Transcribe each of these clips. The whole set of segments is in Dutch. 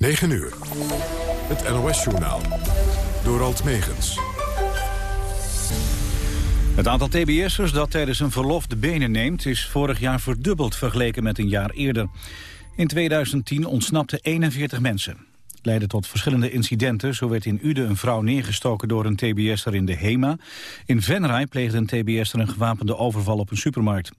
9 uur. Het NOS-journaal. Door Alt Megens. Het aantal TBS'ers dat tijdens een verlof de benen neemt... is vorig jaar verdubbeld vergeleken met een jaar eerder. In 2010 ontsnapten 41 mensen. Het leidde tot verschillende incidenten. Zo werd in Uden een vrouw neergestoken door een TBS'er in de HEMA. In Venray pleegde een TBS'er een gewapende overval op een supermarkt.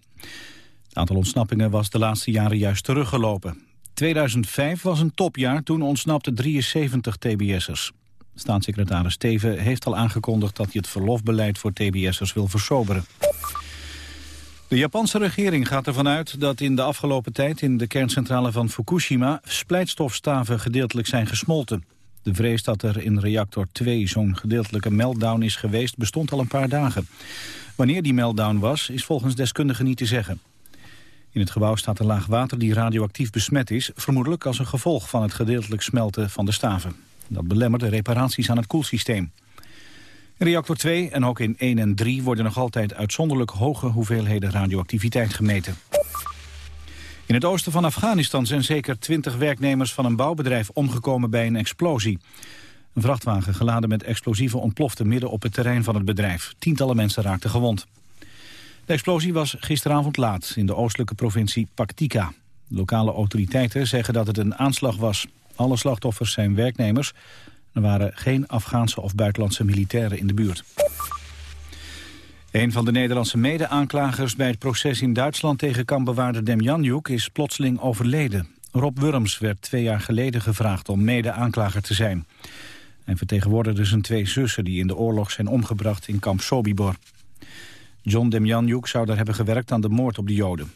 Het aantal ontsnappingen was de laatste jaren juist teruggelopen. 2005 was een topjaar, toen ontsnapten 73 TBS'ers. Staatssecretaris Steven heeft al aangekondigd dat hij het verlofbeleid voor TBS'ers wil versoberen. De Japanse regering gaat ervan uit dat in de afgelopen tijd in de kerncentrale van Fukushima splijtstofstaven gedeeltelijk zijn gesmolten. De vrees dat er in reactor 2 zo'n gedeeltelijke meltdown is geweest bestond al een paar dagen. Wanneer die meltdown was is volgens deskundigen niet te zeggen. In het gebouw staat een laag water die radioactief besmet is... vermoedelijk als een gevolg van het gedeeltelijk smelten van de staven. Dat belemmert de reparaties aan het koelsysteem. Reactor 2 en ook in 1 en 3 worden nog altijd uitzonderlijk hoge hoeveelheden radioactiviteit gemeten. In het oosten van Afghanistan zijn zeker 20 werknemers van een bouwbedrijf omgekomen bij een explosie. Een vrachtwagen geladen met explosieven ontplofte midden op het terrein van het bedrijf. Tientallen mensen raakten gewond. De explosie was gisteravond laat in de oostelijke provincie Paktika. Lokale autoriteiten zeggen dat het een aanslag was. Alle slachtoffers zijn werknemers. Er waren geen Afghaanse of buitenlandse militairen in de buurt. Een van de Nederlandse mede-aanklagers bij het proces in Duitsland tegen kampbewaarder Demjanjuk is plotseling overleden. Rob Wurms werd twee jaar geleden gevraagd om mede-aanklager te zijn. Hij vertegenwoordigde zijn twee zussen die in de oorlog zijn omgebracht in kamp Sobibor. John Demjanjuk zou daar hebben gewerkt aan de moord op de Joden.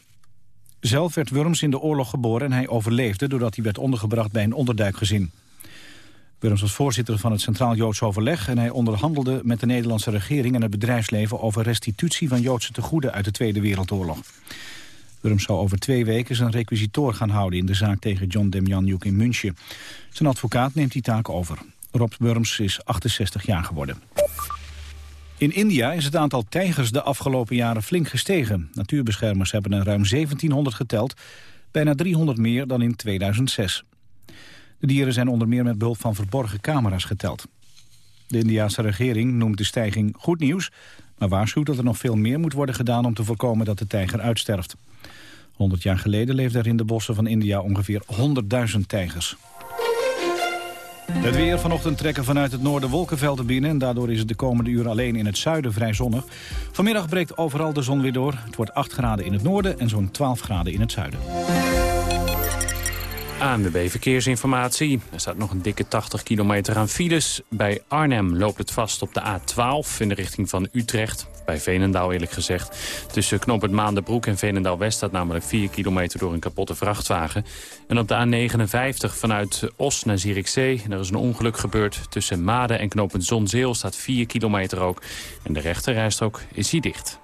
Zelf werd Wurms in de oorlog geboren en hij overleefde... doordat hij werd ondergebracht bij een onderduikgezin. Wurms was voorzitter van het Centraal Joods Overleg... en hij onderhandelde met de Nederlandse regering en het bedrijfsleven... over restitutie van Joodse tegoeden uit de Tweede Wereldoorlog. Wurms zou over twee weken zijn requisitoor gaan houden... in de zaak tegen John Demjanjuk in München. Zijn advocaat neemt die taak over. Rob Wurms is 68 jaar geworden. In India is het aantal tijgers de afgelopen jaren flink gestegen. Natuurbeschermers hebben er ruim 1700 geteld, bijna 300 meer dan in 2006. De dieren zijn onder meer met behulp van verborgen camera's geteld. De Indiaanse regering noemt de stijging goed nieuws... maar waarschuwt dat er nog veel meer moet worden gedaan om te voorkomen dat de tijger uitsterft. 100 jaar geleden leefden er in de bossen van India ongeveer 100.000 tijgers. Het weer vanochtend trekken vanuit het noorden wolkenvelden binnen... en daardoor is het de komende uren alleen in het zuiden vrij zonnig. Vanmiddag breekt overal de zon weer door. Het wordt 8 graden in het noorden en zo'n 12 graden in het zuiden. ANWB Verkeersinformatie. Er staat nog een dikke 80 kilometer aan files. Bij Arnhem loopt het vast op de A12 in de richting van Utrecht. Bij Veenendaal eerlijk gezegd. Tussen knooppunt Maandenbroek en Veenendaal-West staat namelijk 4 kilometer door een kapotte vrachtwagen. En op de A59 vanuit Os naar Zierikzee. Er is een ongeluk gebeurd. Tussen Maden en knooppunt Zonzeel staat 4 kilometer ook. En de rechterrijstrook is hier dicht.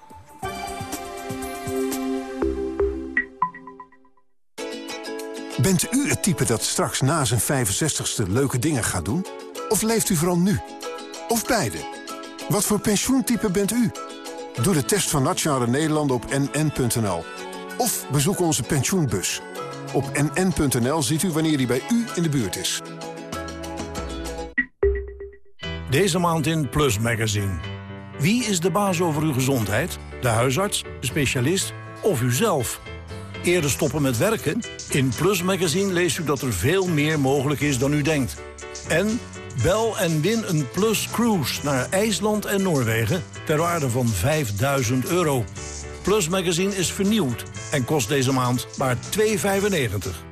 Bent u het type dat straks na zijn 65ste leuke dingen gaat doen? Of leeft u vooral nu? Of beide? Wat voor pensioentype bent u? Doe de test van Nationale Nederlanden op nn.nl. Of bezoek onze pensioenbus. Op nn.nl ziet u wanneer die bij u in de buurt is. Deze maand in Plus Magazine. Wie is de baas over uw gezondheid? De huisarts, de specialist of uzelf? Eerder stoppen met werken? In Plus Magazine leest u dat er veel meer mogelijk is dan u denkt. En bel en win een Plus Cruise naar IJsland en Noorwegen... ter waarde van 5000 euro. Plus Magazine is vernieuwd en kost deze maand maar 2,95.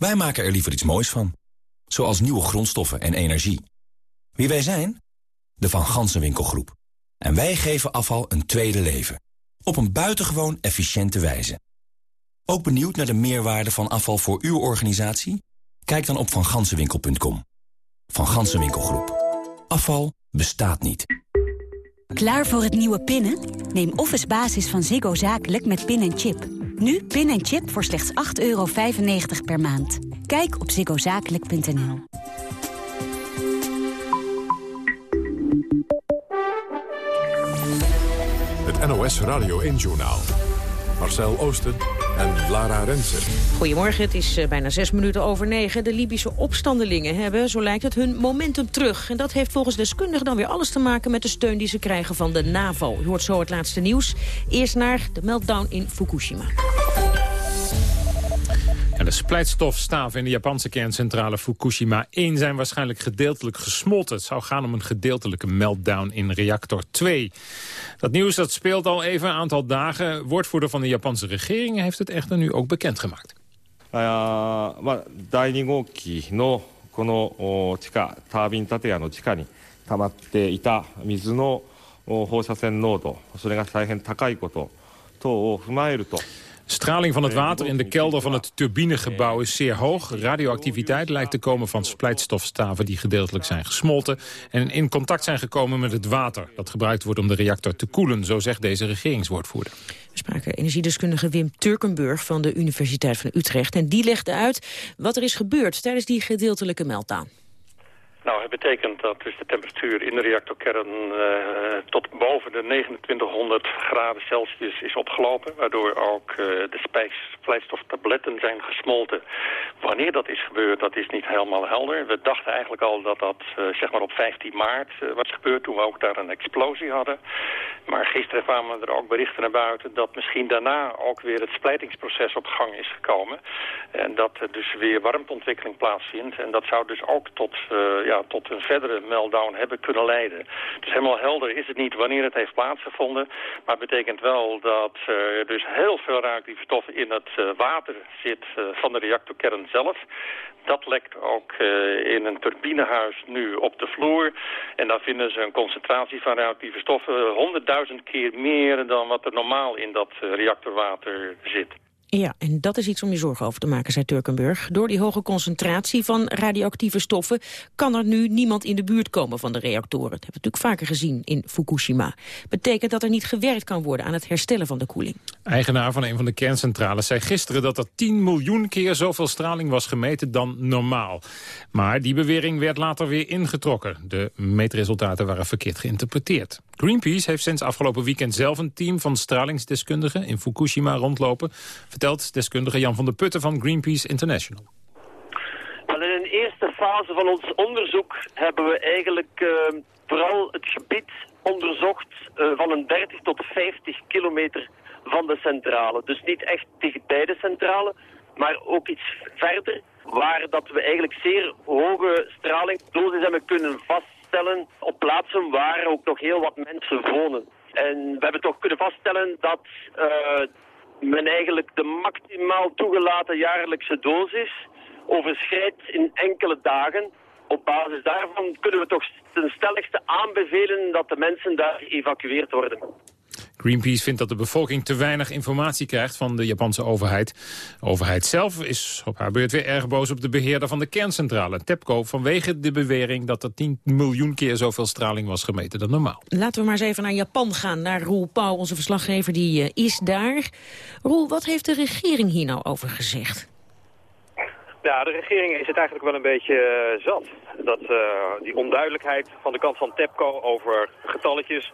Wij maken er liever iets moois van. Zoals nieuwe grondstoffen en energie. Wie wij zijn? De Van Gansenwinkelgroep. En wij geven afval een tweede leven. Op een buitengewoon efficiënte wijze. Ook benieuwd naar de meerwaarde van afval voor uw organisatie? Kijk dan op vangansenwinkel.com. Van Gansenwinkelgroep. Afval bestaat niet. Klaar voor het nieuwe pinnen? Neem Office Basis van Ziggo Zakelijk met pin en chip. Nu pin en chip voor slechts 8,95 euro per maand. Kijk op ziggozakelijk.nl. Het NOS Radio 1-journaal. Marcel Oosten en Lara Rensen. Goedemorgen, het is eh, bijna zes minuten over negen. De Libische opstandelingen hebben, zo lijkt het, hun momentum terug. En dat heeft volgens deskundigen dan weer alles te maken met de steun die ze krijgen van de NAVO. U hoort zo het laatste nieuws. Eerst naar de meltdown in Fukushima de splijtstofstaven in de Japanse kerncentrale Fukushima 1 zijn waarschijnlijk gedeeltelijk gesmolten. Het zou gaan om een gedeeltelijke meltdown in reactor 2. Dat nieuws dat speelt al even een aantal dagen. Woordvoerder van de Japanse regering heeft het echter nu ook bekendgemaakt. Uh, 第2号機のこの地下タービン建屋の地下に溜まっていた水の放射線濃度それが大変高いこと等を踏まえると Straling van het water in de kelder van het turbinegebouw is zeer hoog. Radioactiviteit lijkt te komen van splijtstofstaven die gedeeltelijk zijn gesmolten... en in contact zijn gekomen met het water dat gebruikt wordt om de reactor te koelen. Zo zegt deze regeringswoordvoerder. We spraken energiedeskundige Wim Turkenburg van de Universiteit van Utrecht. En die legde uit wat er is gebeurd tijdens die gedeeltelijke meltdown. Nou, het betekent dat dus de temperatuur in de reactorkern uh, tot boven de 2900 graden Celsius is opgelopen. Waardoor ook uh, de splijtstoftabletten zijn gesmolten. Wanneer dat is gebeurd, dat is niet helemaal helder. We dachten eigenlijk al dat dat uh, zeg maar op 15 maart was gebeurd. Toen we ook daar een explosie hadden. Maar gisteren kwamen er ook berichten naar buiten dat misschien daarna ook weer het splijtingsproces op gang is gekomen. En dat er dus weer warmteontwikkeling plaatsvindt. En dat zou dus ook tot ja, tot een verdere meltdown hebben kunnen leiden. Dus helemaal helder is het niet wanneer het heeft plaatsgevonden. Maar het betekent wel dat er dus heel veel radioactieve stoffen in het uh, water zit uh, van de reactorkern zelf. Dat lekt ook in een turbinehuis nu op de vloer. En daar vinden ze een concentratie van radioactieve stoffen honderdduizend keer meer dan wat er normaal in dat reactorwater zit. Ja, en dat is iets om je zorgen over te maken, zei Turkenburg. Door die hoge concentratie van radioactieve stoffen... kan er nu niemand in de buurt komen van de reactoren. Dat hebben we natuurlijk vaker gezien in Fukushima. Betekent dat er niet gewerkt kan worden aan het herstellen van de koeling. Eigenaar van een van de kerncentrales zei gisteren... dat er 10 miljoen keer zoveel straling was gemeten dan normaal. Maar die bewering werd later weer ingetrokken. De meetresultaten waren verkeerd geïnterpreteerd. Greenpeace heeft sinds afgelopen weekend zelf een team van stralingsdeskundigen in Fukushima rondlopen, vertelt deskundige Jan van der Putten van Greenpeace International. In een eerste fase van ons onderzoek hebben we eigenlijk uh, vooral het gebied onderzocht uh, van een 30 tot 50 kilometer van de centrale. Dus niet echt dichtbij de centrale, maar ook iets verder, waar dat we eigenlijk zeer hoge stralingsdosis hebben kunnen vast op plaatsen waar ook nog heel wat mensen wonen. En we hebben toch kunnen vaststellen dat uh, men eigenlijk de maximaal toegelaten jaarlijkse dosis overschrijdt in enkele dagen. Op basis daarvan kunnen we toch ten stelligste aanbevelen dat de mensen daar geëvacueerd worden. Greenpeace vindt dat de bevolking te weinig informatie krijgt van de Japanse overheid. De overheid zelf is op haar beurt weer erg boos op de beheerder van de kerncentrale, TEPCO, vanwege de bewering dat er 10 miljoen keer zoveel straling was gemeten dan normaal. Laten we maar eens even naar Japan gaan, naar Roel Pauw, onze verslaggever, die uh, is daar. Roel, wat heeft de regering hier nou over gezegd? Ja, de regering is het eigenlijk wel een beetje uh, zat. Dat, uh, die onduidelijkheid van de kant van TEPCO over getalletjes.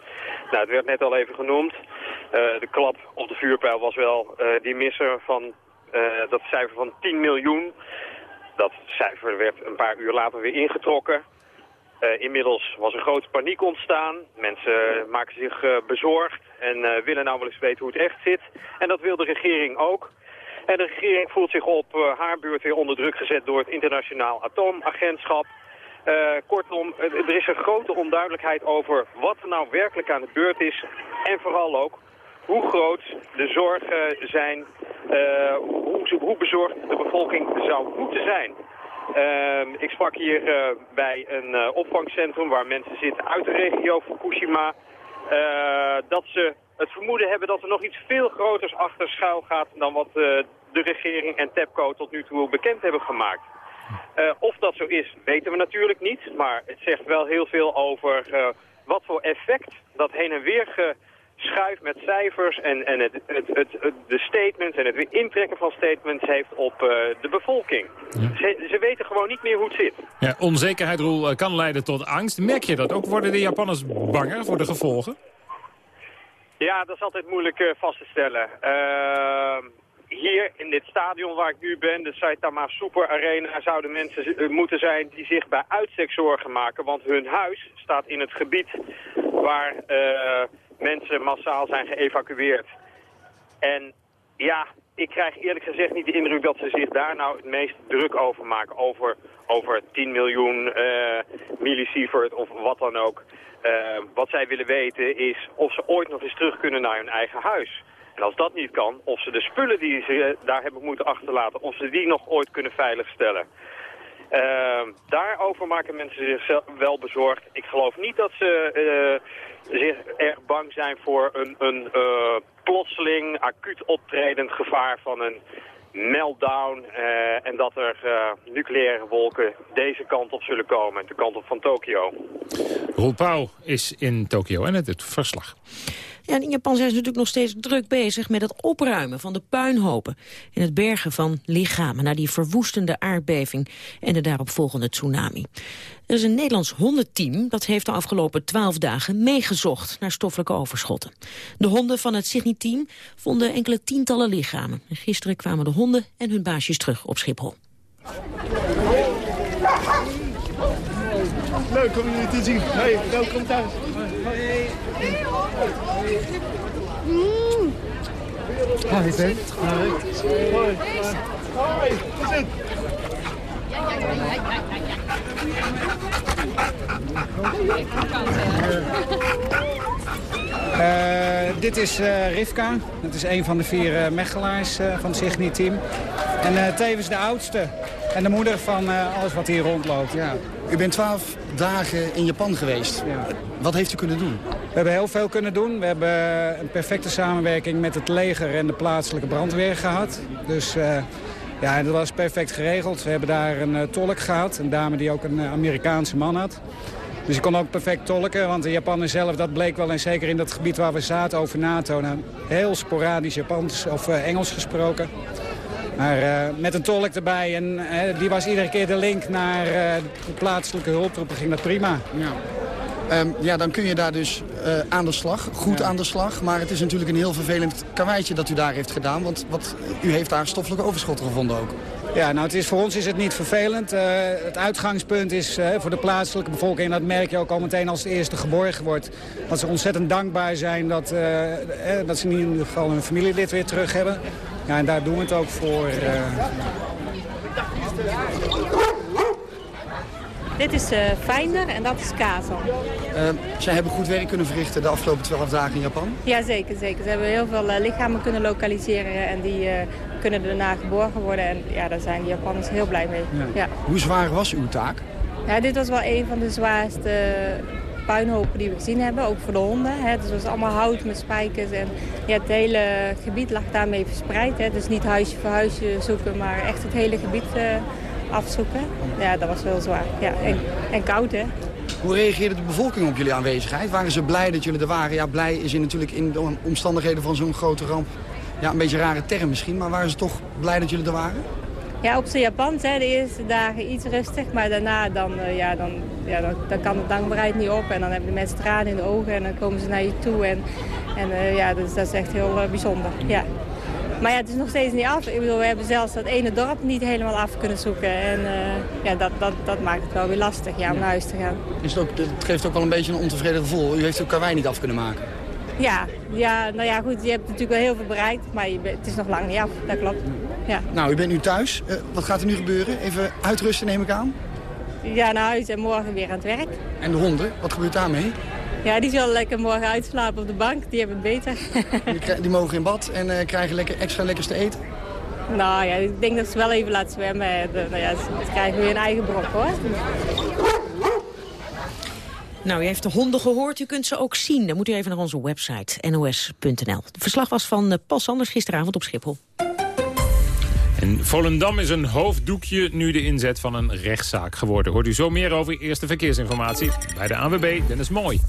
Nou, het werd net al even genoemd. Uh, de klap op de vuurpijl was wel die misser van dat cijfer van 10 miljoen. Dat cijfer werd een paar uur later weer ingetrokken. inmiddels was er grote paniek ontstaan. Mensen maken zich bezorgd en willen eens weten hoe het echt zit. En dat wil de regering ook. En de regering voelt zich op uh, haar beurt weer onder druk gezet door het internationaal atoomagentschap. Uh, kortom, er is een grote onduidelijkheid over wat er nou werkelijk aan de beurt is. En vooral ook hoe groot de zorgen zijn, uh, hoe, hoe, bezorgd de bevolking zou moeten zijn. Uh, ik sprak hier bij een opvangcentrum waar mensen zitten uit de regio Fukushima. dat ze het vermoeden hebben dat er nog iets veel groters achter schuil gaat dan wat de regering en TEPCO tot nu toe bekend hebben gemaakt. Eh, of dat zo is, weten we natuurlijk niet. Maar het zegt wel heel veel over eh, wat voor effect dat heen en weer geschuif met cijfers en, en het, het, het, de statements en het weer intrekken van statements heeft op eh, de bevolking. Ze, ze, weten gewoon niet meer hoe het zit. Ja, onzekerheid, Roel, kan leiden tot angst. Merk je dat ook? Worden de Japanners banger voor de gevolgen? Ja, dat is altijd moeilijk vast te stellen. Uh, hier in dit stadion waar ik nu ben, de Saitama Super Arena, zouden mensen eh, moeten zijn die zich bij uitstek zorgen maken. Want hun huis staat in het gebied waar uh, mensen massaal zijn geëvacueerd. En ja, ik krijg eerlijk gezegd niet de indruk dat ze zich daar nou het meest druk over maken. Over, over 10 miljoen uh, millisievert of wat dan ook. Uh, wat zij willen weten is of ze ooit nog eens terug kunnen naar hun eigen huis. En als dat niet kan, of ze de spullen die ze eh, daar hebben moeten achterlaten, of ze die nog ooit kunnen veiligstellen. Uh, daarover maken mensen zich wel bezorgd. Ik geloof niet dat ze uh, zich erg bang zijn voor een, een plotseling, acuut optredend gevaar van een meltdown. en dat er nucleaire wolken deze kant op zullen komen, de kant op van Tokio. Roel Pauw is in Tokio en het, het verslag. Ja, in Japan zijn ze natuurlijk nog steeds druk bezig met het opruimen van de puinhopen en het bergen van lichamen na die verwoestende aardbeving en de daaropvolgende tsunami. Er is een Nederlands hondenteam dat heeft de afgelopen twaalf dagen meegezocht naar stoffelijke overschotten. De honden van het Sydney-team vonden enkele tientallen lichamen. En gisteren kwamen de honden en hun baasjes terug op Schiphol. Leuk om jullie te zien. Hey, welkom thuis. Hey. Mm. Hi, Ben. Hoi. Hoi. Hoi. Hoe is het? Uh, dit is uh, Rivka. Dat is een van de vier uh, mechelaars van het Signi-team. En tevens de oudste. En de moeder van alles wat hier rondloopt. Ja. U bent twaalf dagen in Japan geweest. Ja. Wat heeft u kunnen doen? We hebben heel veel kunnen doen. We hebben een perfecte samenwerking met het leger en de plaatselijke brandweer gehad. Dus uh, ja, dat was perfect geregeld. We hebben daar een uh, tolk gehad, een dame die ook een uh, Amerikaanse man had. Dus ik kon ook perfect tolken, want de Japanners zelf, dat bleek wel... en zeker in dat gebied waar we zaten over NATO... Nou, heel sporadisch Japans of Engels gesproken. Maar uh, met een tolk erbij. En uh, die was iedere keer de link naar uh, de plaatselijke hulptroepen. Ging dat prima. Ja. Um, ja, dan kun je daar dus aan de slag. Goed ja. aan de slag. Maar het is natuurlijk een heel vervelend karweitje dat u daar heeft gedaan. Want wat, u heeft daar stoffelijke overschotten gevonden ook. Ja, nou het is, voor ons is het niet vervelend. Uh, het uitgangspunt is uh, voor de plaatselijke bevolking... en dat merk je ook al meteen als het eerste geborgen wordt... dat ze ontzettend dankbaar zijn dat, uh, dat ze in ieder geval hun familielid weer terug hebben. Ja, en daar doen we het ook voor. Dit is uh, Fijnder en dat is Kazel. Uh, zij hebben goed werk kunnen verrichten de afgelopen 12 dagen in Japan? Ja, zeker. zeker. Ze hebben heel veel uh, lichamen kunnen lokaliseren en die kunnen daarna geborgen worden. En ja, daar zijn de Japanners heel blij mee. Ja. Ja. Hoe zwaar was uw taak? Ja, dit was wel een van de zwaarste puinhopen die we gezien hebben, ook voor de honden. Hè. Dus het was allemaal hout met spijkers en ja, het hele gebied lag daarmee verspreid. Hè. Dus niet huisje voor huisje zoeken, maar echt het hele gebied afzoeken. Ja, dat was wel zwaar. Ja, en, en koud, hè. Hoe reageerde de bevolking op jullie aanwezigheid? Waren ze blij dat jullie er waren? Ja, blij is je natuurlijk in de omstandigheden van zo'n grote ramp. Ja, een beetje een rare term misschien, maar waren ze toch blij dat jullie er waren? Ja, op zijn Japans, hè, de eerste dagen iets rustig, maar daarna dan, uh, ja, dan, ja, dan, dan, kan de dankbaarheid niet op. En dan hebben de mensen tranen in de ogen en dan komen ze naar je toe. En, en uh, ja, dus, dat is echt heel uh, bijzonder. Ja. Maar ja, het is nog steeds niet af. Ik bedoel, we hebben zelfs dat ene dorp niet helemaal af kunnen zoeken. En ja, dat, dat, dat maakt het wel weer lastig ja, om naar huis te gaan. Het, ook, het geeft ook wel een beetje een ontevreden gevoel. U heeft ook karwei niet af kunnen maken. Ja, ja, nou ja, goed, je hebt natuurlijk wel heel veel bereikt, maar je, het is nog lang niet af, dat klopt. Ja. Nou, u bent nu thuis. Uh, wat gaat er nu gebeuren? Even uitrusten, neem ik aan? Ja, naar huis en morgen weer aan het werk. En de honden, wat gebeurt daarmee? Ja, die zullen lekker morgen uitslapen op de bank, die hebben het beter. die, die, mogen in bad en uh, krijgen lekker, extra lekkers te eten? Nou ja, ik denk dat ze wel even laten zwemmen. De, nou ja, ze krijgen weer een eigen brok hoor. Nou, u heeft de honden gehoord. U kunt ze ook zien. Dan moet u even naar onze website nos.nl. Het verslag was van Paul Sanders gisteravond op Schiphol. En Volendam is een hoofddoekje nu de inzet van een rechtszaak geworden. Hoort u zo meer over eerste verkeersinformatie bij de ANWB Dennis Mooi.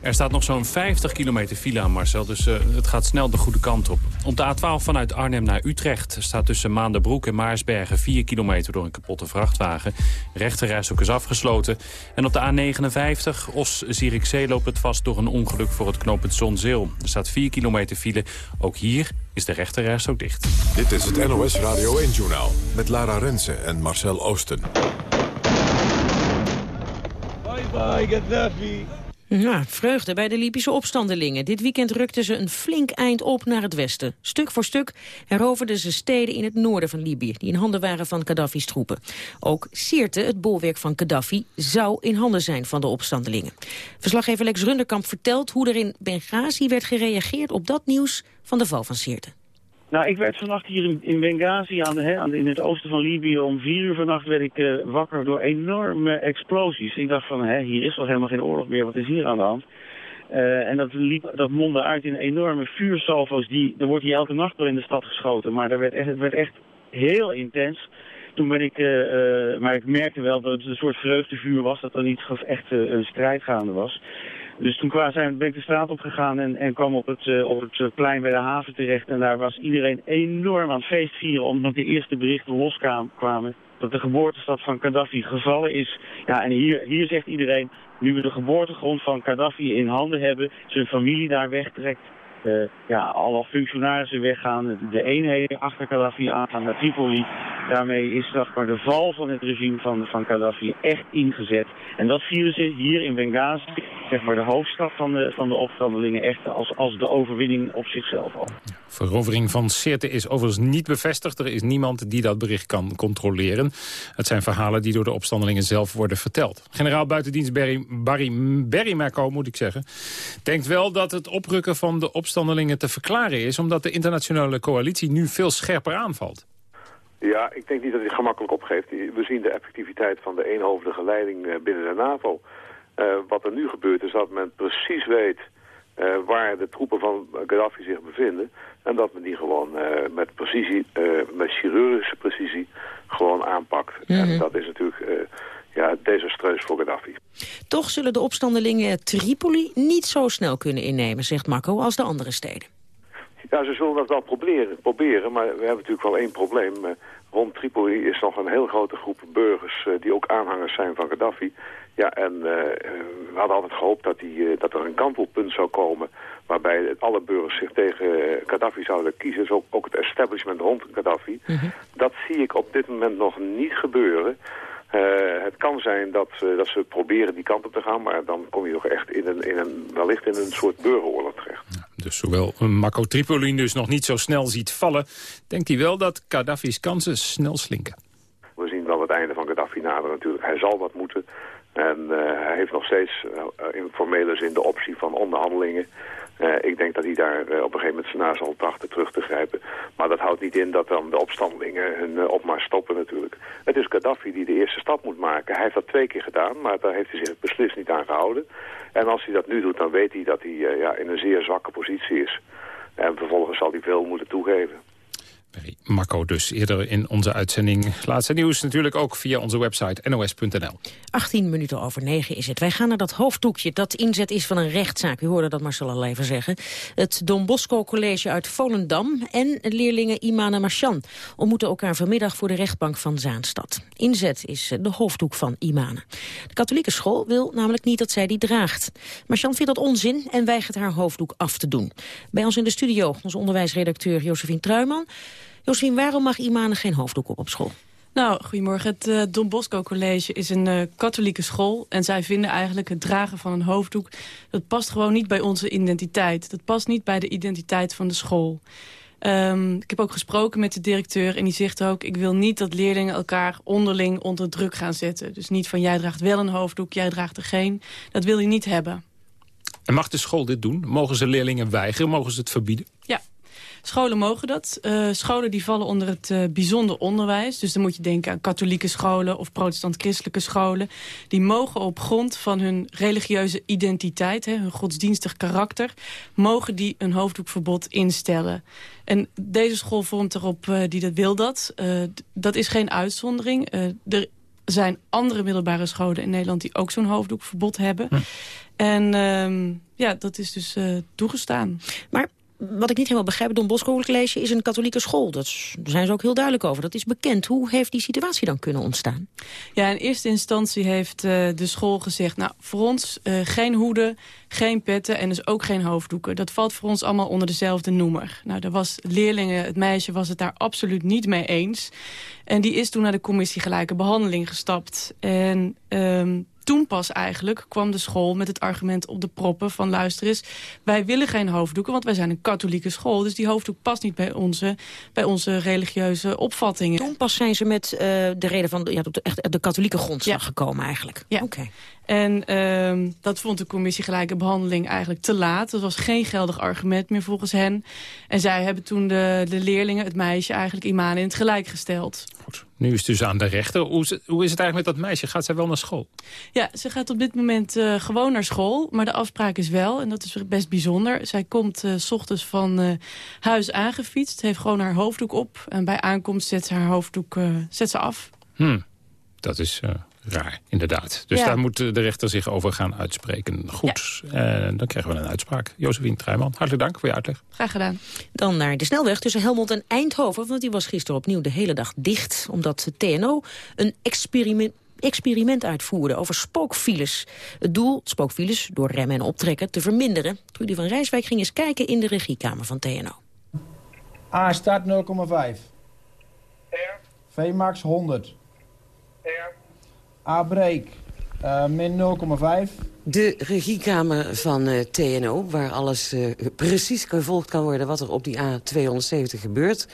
Er staat nog zo'n 50 kilometer file aan, Marcel, dus uh, het gaat snel de goede kant op. Op de A12 vanuit Arnhem naar Utrecht staat tussen Maanderbroek en Maarsbergen 4 kilometer door een kapotte vrachtwagen. Rechterrijstok is afgesloten. En op de A59 Os-Zierikzee loopt het vast door een ongeluk voor het knooppunt Zonzeel. Er staat 4 kilometer file. Ook hier is de rechterrijstok dicht. Dit is het NOS Radio 1-journaal met Lara Rensen en Marcel Oosten. Bye bye, Gaddafi. Ja, vreugde bij de Libische opstandelingen. Dit weekend rukten ze een flink eind op naar het westen. Stuk voor stuk heroverden ze steden in het noorden van Libië... die in handen waren van Gaddafi's troepen. Ook Sirte, het bolwerk van Gaddafi, zou in handen zijn van de opstandelingen. Verslaggever Lex Runderkamp vertelt hoe er in Benghazi werd gereageerd... op dat nieuws van de val van Sirte. Nou, ik werd vannacht hier in, in Benghazi, aan hè, aan in het oosten van Libië, om vier uur vannacht werd ik uh, wakker door enorme explosies. Ik dacht van, hè, hier is toch helemaal geen oorlog meer, wat is hier aan de hand? Uh, en dat, liep, dat mondde uit in enorme vuursalvo's. Die, er wordt hier elke nacht door in de stad geschoten, maar er werd echt, het werd echt heel intens. Toen ben ik, uh, maar ik merkte wel dat het een soort vreugdevuur was, dat er niet echt een strijd gaande was. Dus toen zijn, ben ik de straat opgegaan en, en kwam op het, uh, op het eh, plein bij de haven terecht. En daar was iedereen enorm aan het feest vieren omdat de eerste berichten loskwamen. Dat de geboortestad van Gaddafi gevallen is. Ja, en hier, hier zegt iedereen, nu we de geboortegrond van Gaddafi in handen hebben, zijn familie daar wegtrekt. Uh, ja, alle functionarissen weggaan, de eenheden achter Gaddafi aangaan naar Tripoli. Daarmee is zeg maar, de val van het regime van, van Gaddafi echt ingezet. En dat vieren ze hier in Benghazi, zeg maar de hoofdstad van de, van de opstandelingen, echt als, als de overwinning op zichzelf al. Verovering van Sirte is overigens niet bevestigd. Er is niemand die dat bericht kan controleren. Het zijn verhalen die door de opstandelingen zelf worden verteld. Generaal buitendienst Barry, Barry, moet ik zeggen, denkt wel dat het oprukken van de opstandelingen te verklaren is... omdat de internationale coalitie nu veel scherper aanvalt. Ja, ik denk niet dat hij gemakkelijk opgeeft. We zien de effectiviteit van de eenhoofdige leiding eh, binnen de NAVO. Uh, wat er nu gebeurt is dat men precies weet uh, waar de troepen van Gaddafi zich bevinden. En dat men die gewoon uh, met precisie, met chirurgische precisie, gewoon aanpakt. Mm -hmm. En dat is natuurlijk ja, desastreus voor Gaddafi. Toch zullen de opstandelingen Tripoli niet zo snel kunnen innemen, zegt Marco, als de andere steden. Ja, ze zullen dat wel proberen, proberen maar we hebben natuurlijk wel één probleem. Rond Tripoli is nog een heel grote groep burgers die ook aanhangers zijn van Gaddafi. Ja, en uh, we hadden altijd gehoopt dat, die, uh, dat er een kantelpunt zou komen... waarbij alle burgers zich tegen Gaddafi zouden kiezen. Dus ook, ook het establishment rond Gaddafi. Mm -hmm. Dat zie ik op dit moment nog niet gebeuren. Uh, het kan zijn dat, dat ze proberen die kant op te gaan... maar dan kom je toch echt in een, in een, wellicht in een soort burgeroorlog terecht. Ja, dus zowel Mako Tripoli dus nog niet zo snel ziet vallen... denkt hij wel dat Gaddafi's kansen snel slinken. We zien wel het einde van Gaddafi nader natuurlijk. Hij zal wat moeten... En uh, hij heeft nog steeds uh, in formele zin de optie van onderhandelingen. Uh, ik denk dat hij daar op een gegeven moment zijn na zal trachten terug te grijpen. Maar dat houdt niet in dat dan de opstandelingen hun opmars stoppen natuurlijk. Het is Gaddafi die de eerste stap moet maken. Hij heeft dat twee keer gedaan, maar daar heeft hij zich beslist niet aan gehouden. En als hij dat nu doet, dan weet hij dat hij ja, in een zeer zwakke positie is. En vervolgens zal hij veel moeten toegeven. Marco dus eerder in onze uitzending. Laatste nieuws natuurlijk ook via onze website nos.nl. 18 minuten over 9 is het. Wij gaan naar dat hoofddoekje dat inzet is van een rechtszaak. U hoorde dat Marcel al even zeggen. Het Don Bosco College uit Volendam en leerlingen Imane Marchan... ontmoeten elkaar vanmiddag voor de rechtbank van Zaanstad. Inzet is de hoofddoek van Imane. De katholieke school wil namelijk niet dat zij die draagt. Marchan vindt dat onzin en weigert haar hoofddoek af te doen. Bij ons in de studio onze onderwijsredacteur Josephine Truiman... Josien, waarom mag Imane geen hoofddoek op op school? Nou, goedemorgen. Het uh, Don Bosco College is een uh, katholieke school. En zij vinden eigenlijk het dragen van een hoofddoek... dat past gewoon niet bij onze identiteit. Dat past niet bij de identiteit van de school. Um, ik heb ook gesproken met de directeur en die zegt ook... ik wil niet dat leerlingen elkaar onderling onder druk gaan zetten. Dus niet van jij draagt wel een hoofddoek, jij draagt er geen. Dat wil hij niet hebben. En mag de school dit doen? Mogen ze leerlingen weigeren? Mogen ze het verbieden? Ja, Scholen mogen dat. Uh, scholen die vallen onder het uh, bijzonder onderwijs. Dus dan moet je denken aan katholieke scholen of protestant-christelijke scholen. Die mogen op grond van hun religieuze identiteit, hè, hun godsdienstig karakter... mogen die een hoofddoekverbod instellen. En deze school vormt erop, uh, die dat wil dat. dat is geen uitzondering. er zijn andere middelbare scholen in Nederland... die ook zo'n hoofddoekverbod hebben. Hm. En uh, ja, dat is dus uh, toegestaan. Maar wat ik niet helemaal begrijp, Don Bosco is een katholieke school. Dat daar zijn ze ook heel duidelijk over. Dat is bekend. Hoe heeft die situatie dan kunnen ontstaan? Ja, in eerste instantie heeft uh, de school gezegd... nou, voor ons uh, geen hoeden, geen petten en dus ook geen hoofddoeken. Dat valt voor ons allemaal onder dezelfde noemer. Nou, daar was leerlingen, het meisje was het daar absoluut niet mee eens. En die is toen naar de commissie gelijke behandeling gestapt. En... Um, toen pas eigenlijk kwam de school met het argument op de proppen van luister eens, wij willen geen hoofddoeken, want wij zijn een katholieke school. Dus die hoofddoek past niet bij onze, bij onze religieuze opvattingen. Toen pas zijn ze met uh, de reden van ja, de, echt de katholieke grondslag gekomen eigenlijk. Ja. Oké. En uh, dat vond de commissie gelijke behandeling eigenlijk te laat. Dat was geen geldig argument meer volgens hen. En zij hebben toen de, de leerlingen, het meisje, eigenlijk imaan in het gelijk gesteld. Goed. Nu is het dus aan de rechter. Hoe is, het, hoe is het eigenlijk met dat meisje? Gaat zij wel naar school? Ja, ze gaat op dit moment uh, gewoon naar school. Maar de afspraak is wel, en dat is best bijzonder... zij komt uh, s ochtends van uh, huis aangefietst, heeft gewoon haar hoofddoek op... en bij aankomst zet ze haar hoofddoek zet ze af. Hmm, dat is raar, inderdaad. Dus daar moet de rechter zich over gaan uitspreken. Goed, ja. dan krijgen we een uitspraak. Josephine Trijman, hartelijk dank voor je uitleg. Graag gedaan. Dan naar de snelweg tussen Helmond en Eindhoven. Want die was gisteren opnieuw de hele dag dicht. Omdat de TNO een experiment experiment uitvoerde over spookfiles. Het doel, spookfiles, door remmen en optrekken, te verminderen. Trudy van Rijswijk ging eens kijken in de regiekamer van TNO. A start 0,5. V max 100. R. A-break, uh, min 0,5. De regiekamer van uh, TNO, waar alles uh, precies gevolgd kan worden... wat er op die A270 gebeurt.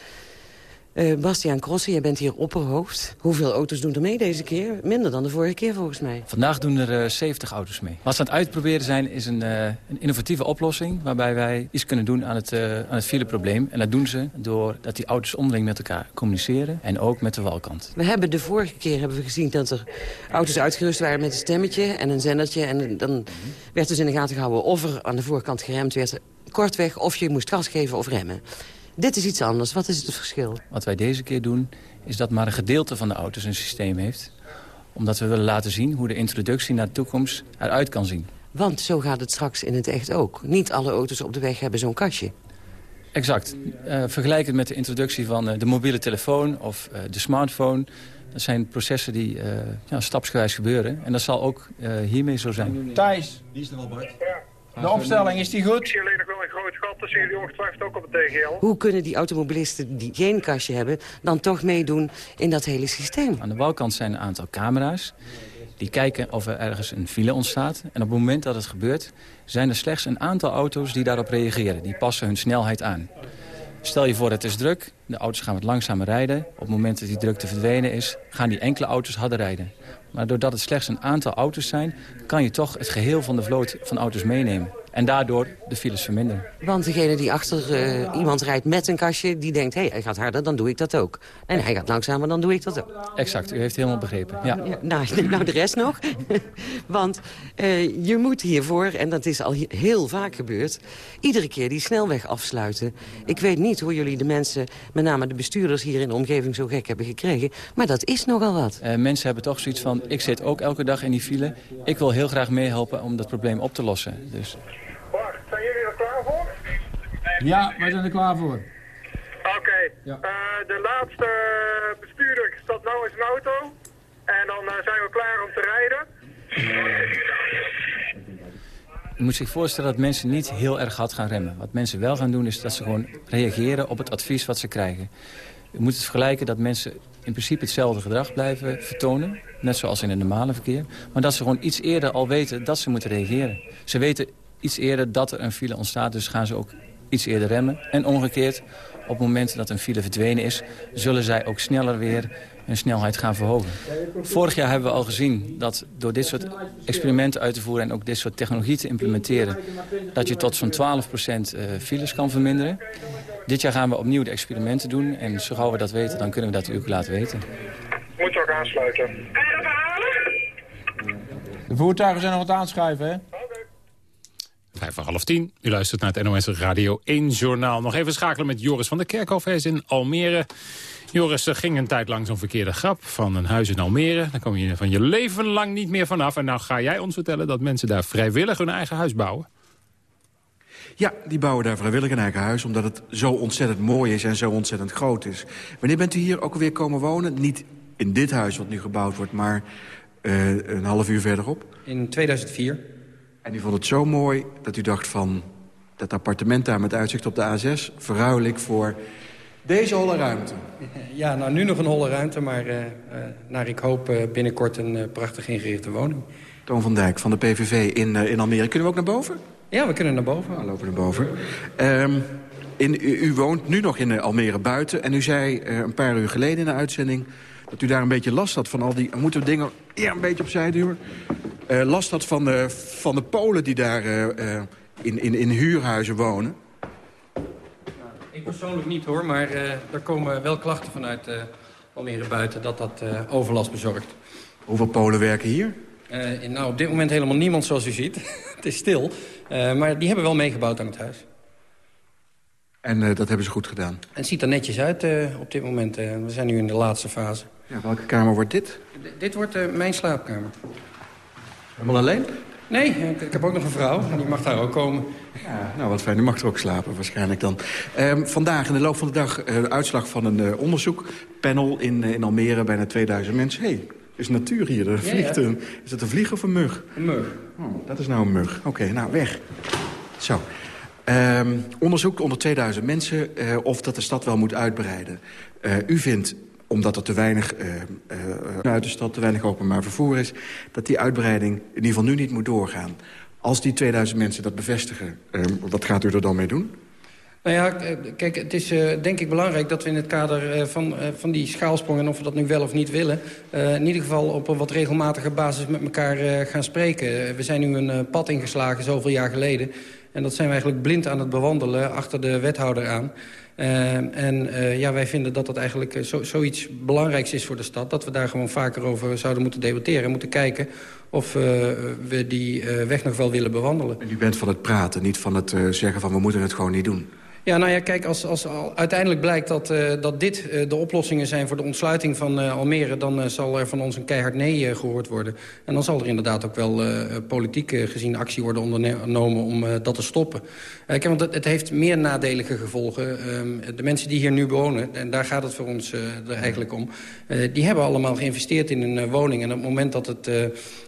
Uh, Bastiaan Crossen, jij bent hier opperhoofd. Hoeveel auto's doen er mee deze keer? Minder dan de vorige keer volgens mij. Vandaag doen er uh, 70 auto's mee. Wat ze aan het uitproberen zijn is een, uh, een innovatieve oplossing... waarbij wij iets kunnen doen aan het, aan het fileprobleem. En dat doen ze doordat die auto's onderling met elkaar communiceren... en ook met de walkant. We hebben de vorige keer hebben we gezien dat er auto's uitgerust waren met een stemmetje en een zendertje. En dan werd dus in de gaten gehouden of er aan de voorkant geremd werd... kortweg of je moest gas geven of remmen. Dit is iets anders. Wat is het verschil? Wat wij deze keer doen, is dat maar een gedeelte van de auto's een systeem heeft. Omdat we willen laten zien hoe de introductie naar de toekomst eruit kan zien. Want zo gaat het straks in het echt ook. Niet alle auto's op de weg hebben zo'n kastje. Exact. Uh, vergelijk het met de introductie van uh, de mobiele telefoon of uh, de smartphone. Dat zijn processen die ja, stapsgewijs gebeuren. En dat zal ook hiermee zo zijn. Thijs. Die is er wel, Bart. De opstelling, is die goed? Ik zie alleen nog wel een groot gat, dus jullie ongetwijfeld ook op het TGL. Hoe kunnen die automobilisten die geen kastje hebben... dan toch meedoen in dat hele systeem? Aan de bouwkant zijn een aantal camera's. Die kijken of er ergens een file ontstaat. En op het moment dat het gebeurt... zijn er slechts een aantal auto's die daarop reageren. Die passen hun snelheid aan. Stel je voor, het is druk. De auto's gaan wat langzamer rijden. Op het moment dat die drukte verdwenen is... gaan die enkele auto's harder rijden. Maar doordat het slechts een aantal auto's zijn... kan je toch het geheel van de vloot van auto's meenemen. En daardoor de files verminderen. Want degene die achter uh, iemand rijdt met een kastje... die denkt, hé, hey, hij gaat harder, dan doe ik dat ook. En hij gaat langzamer, dan doe ik dat ook. Exact, u heeft helemaal begrepen. Ja. ja nou, nou, de rest nog. Want uh, je moet hiervoor, en dat is al heel vaak gebeurd... iedere keer die snelweg afsluiten. Ik weet niet hoe jullie de mensen, met name de bestuurders... hier in de omgeving zo gek hebben gekregen. Maar dat is nogal wat. Uh, mensen hebben toch zoiets van, ik zit ook elke dag in die file. Ik wil heel graag meehelpen om dat probleem op te lossen. Dus... Bart, zijn jullie er klaar voor? Ja, wij zijn er klaar voor. Oké, okay. ja. uh, de laatste bestuurder staat nou in zijn auto. En dan uh, zijn we klaar om te rijden. Je moet zich voorstellen dat mensen niet heel erg hard gaan remmen. Wat mensen wel gaan doen is dat ze gewoon reageren op het advies wat ze krijgen. Je moet het vergelijken dat mensen in principe hetzelfde gedrag blijven vertonen. Net zoals in het normale verkeer. Maar dat ze gewoon iets eerder al weten dat ze moeten reageren. Ze weten iets eerder dat er een file ontstaat. Dus gaan ze ook iets eerder remmen. En omgekeerd, op het moment dat een file verdwenen is... zullen zij ook sneller weer hun snelheid gaan verhogen. Vorig jaar hebben we al gezien dat door dit soort experimenten uit te voeren... en ook dit soort technologie te implementeren... dat je tot zo'n 12% files kan verminderen. Dit jaar gaan we opnieuw de experimenten doen. En zo gauw we dat weten, dan kunnen we dat u ook laten weten. Moet ook aansluiten. De voertuigen zijn nog wat aanschuiven, hè? Vijf voor half tien. U luistert naar het NOS Radio 1 Journaal. Nog even schakelen met Joris van der Kerkhof. Hij is in Almere. Joris, er ging een tijd lang zo'n verkeerde grap van een huis in Almere. Daar kom je van je leven lang niet meer vanaf. En nou ga jij ons vertellen dat mensen daar vrijwillig hun eigen huis bouwen. Ja, die bouwen daar vrijwillig een eigen huis... omdat het zo ontzettend mooi is en zo ontzettend groot is. Wanneer bent u hier ook alweer komen wonen? Niet in dit huis wat nu gebouwd wordt, maar uh, een half uur verderop? In 2004. En u vond het zo mooi dat u dacht van... dat appartement daar met uitzicht op de A6... verruil ik voor deze holle ruimte. Ja, nou nu nog een holle ruimte, maar uh, uh, naar ik hoop uh, binnenkort een prachtig ingerichte woning. Toon van Dijk van de PVV in, in Almere. Kunnen we ook naar boven? Ja, we kunnen naar boven. We lopen naar boven. Um, in, u, u, woont nu nog in Almere buiten. En u zei een paar uur geleden in de uitzending... dat u daar een beetje last had van al die... Moeten we dingen ja, een beetje opzij duwen? last had van de, van de Polen die daar in, in, in huurhuizen wonen. Ik persoonlijk niet hoor, maar er komen wel klachten vanuit Almere buiten dat dat overlast bezorgt. Hoeveel Polen werken hier? Nou, op dit moment helemaal niemand zoals u ziet. het is stil. maar die hebben wel meegebouwd aan het huis. En dat hebben ze goed gedaan? En het ziet er netjes uit op dit moment. we zijn nu in de laatste fase. Ja, welke kamer wordt dit? D dit wordt mijn slaapkamer. Helemaal alleen? Nee, ik, ik, heb ook nog een vrouw. Die mag daar ook komen. Ja, nou, wat fijn. Die mag er ook slapen waarschijnlijk dan. Um, vandaag in de loop van de dag uh, de uitslag van een uh, onderzoek. Panel in, in Almere, bijna 2000 mensen. Hé, hey, is natuur hier. Er vliegt ja, ja. Een, is het een vlieg of een mug? Een mug. Oh, dat is nou een mug. Oké, okay, nou, weg. Zo. Um, onderzoekt onder 2000 mensen of dat de stad wel moet uitbreiden. u vindt omdat er te weinig uh, uh, uit de stad, te weinig openbaar vervoer is... dat die uitbreiding in ieder geval nu niet moet doorgaan. Als die 2000 mensen dat bevestigen, uh, wat gaat u er dan mee doen? Nou ja, kijk, het is denk ik belangrijk dat we in het kader van, van die schaalsprong... en of we dat nu wel of niet willen... in ieder geval op een wat regelmatige basis met elkaar gaan spreken. we zijn nu een pad ingeslagen zoveel jaar geleden. En dat zijn we eigenlijk blind aan het bewandelen achter de wethouder aan. Uh, en uh, ja, wij vinden dat dat eigenlijk zo, zoiets belangrijks is voor de stad... dat we daar gewoon vaker over zouden moeten debatteren... en moeten kijken of uh, we die weg nog wel willen bewandelen. En u bent van het praten, niet van het zeggen van we moeten het gewoon niet doen? Ja, nou ja, kijk, als, als uiteindelijk blijkt dat, uh, dat dit uh, de oplossingen zijn... voor de ontsluiting van uh, Almere... dan zal er van ons een keihard nee gehoord worden. En dan zal er inderdaad ook wel politiek gezien actie worden ondernomen... om dat te stoppen. kijk, want het, het, heeft meer nadelige gevolgen. Ehm, de mensen die hier nu wonen, en daar gaat het voor ons er eigenlijk om... die hebben allemaal geïnvesteerd in een woning. En op het moment dat het,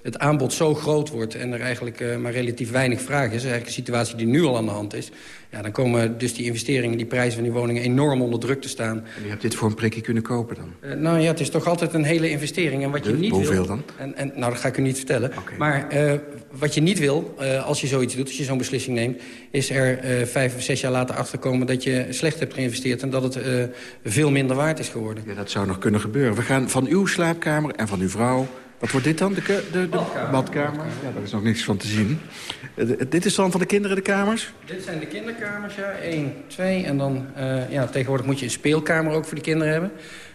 het aanbod zo groot wordt... en er eigenlijk maar relatief weinig vraag is... eigenlijk een situatie die nu al aan de hand is... Ja, dan komen dus die investeringen, die prijzen van die woningen enorm onder druk te staan. En je hebt dit voor een prikje kunnen kopen dan? Uh, nou ja, het is toch altijd een hele investering. En wat je niet hoeveel wil, dan? En, en, nou, dat ga ik u niet vertellen. Okay. Maar uh, wat je niet wil, uh, als je zoiets doet, als je zo'n beslissing neemt... is er vijf of zes jaar later achterkomen dat je slecht hebt geïnvesteerd... en dat het veel minder waard is geworden. Ja, dat zou nog kunnen gebeuren. We gaan van uw slaapkamer en van uw vrouw wat wordt dit dan? De, de, de badkamer. badkamer? Ja, daar is nog niks van te zien. Uh, dit is dan van de kinderen de kamers? Dit zijn de kinderkamers, ja. Eén, twee. En dan, uh, ja, tegenwoordig moet je een speelkamer ook voor de kinderen hebben.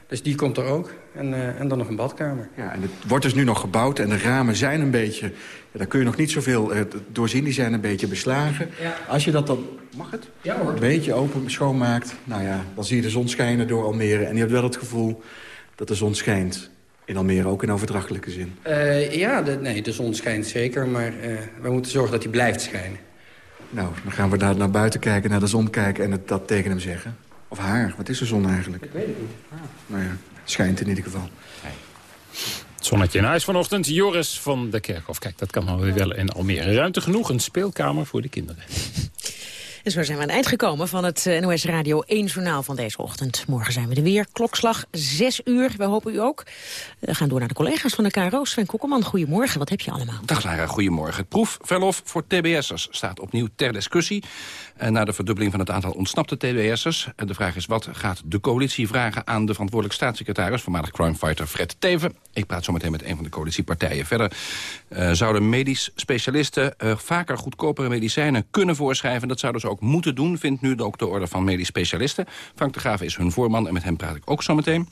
Dus die komt er ook. En, uh, en dan nog een badkamer. Ja, en het wordt dus nu nog gebouwd en de ramen zijn een beetje... Ja, daar kun je nog niet zoveel doorzien, die zijn een beetje beslagen. Ja. Als je dat dan, mag het? Ja hoor. Een beetje open schoonmaakt, nou ja, dan zie je de zon schijnen door Almere. En je hebt wel het gevoel dat de zon schijnt. In Almere ook in overdrachtelijke zin? Uh, ja, de, nee, de zon schijnt zeker, maar uh, we moeten zorgen dat die blijft schijnen. Nou, dan gaan we daar naar buiten kijken, naar de zon kijken en het, dat tegen hem zeggen. Of haar, wat is de zon eigenlijk? Ik weet het niet. Ah. Nou ja, het schijnt in ieder geval. Nee. Het zonnetje in huis vanochtend. Joris van de Kerkhof. Kijk, dat kan dan weer wel in Almere. Ruimte genoeg, een speelkamer voor de kinderen. En zo zijn we aan het eind gekomen van het eh, NOS Radio 1 journaal van deze ochtend. Morgen zijn we er weer. Klokslag 6 uur. We hopen u ook. We gaan door naar de collega's van de KRO. Sven Kokkelman, goedemorgen. Wat heb je allemaal? Dag Lara, goedemorgen. Het proefverlof voor TBS'ers staat opnieuw ter discussie. En na de verdubbeling van het aantal ontsnapte TBS'ers. De vraag is wat gaat de coalitie vragen aan de verantwoordelijk staatssecretaris... voormalig crimefighter Fred Teven. Ik praat zo meteen met een van de coalitiepartijen. Verder zouden medisch specialisten vaker goedkopere medicijnen kunnen voorschrijven. Dat zou dus ook ook moeten doen... vindt nu de Orde van Medisch Specialisten. Frank de Graaf is hun voorman en met hem praat ik ook zo meteen.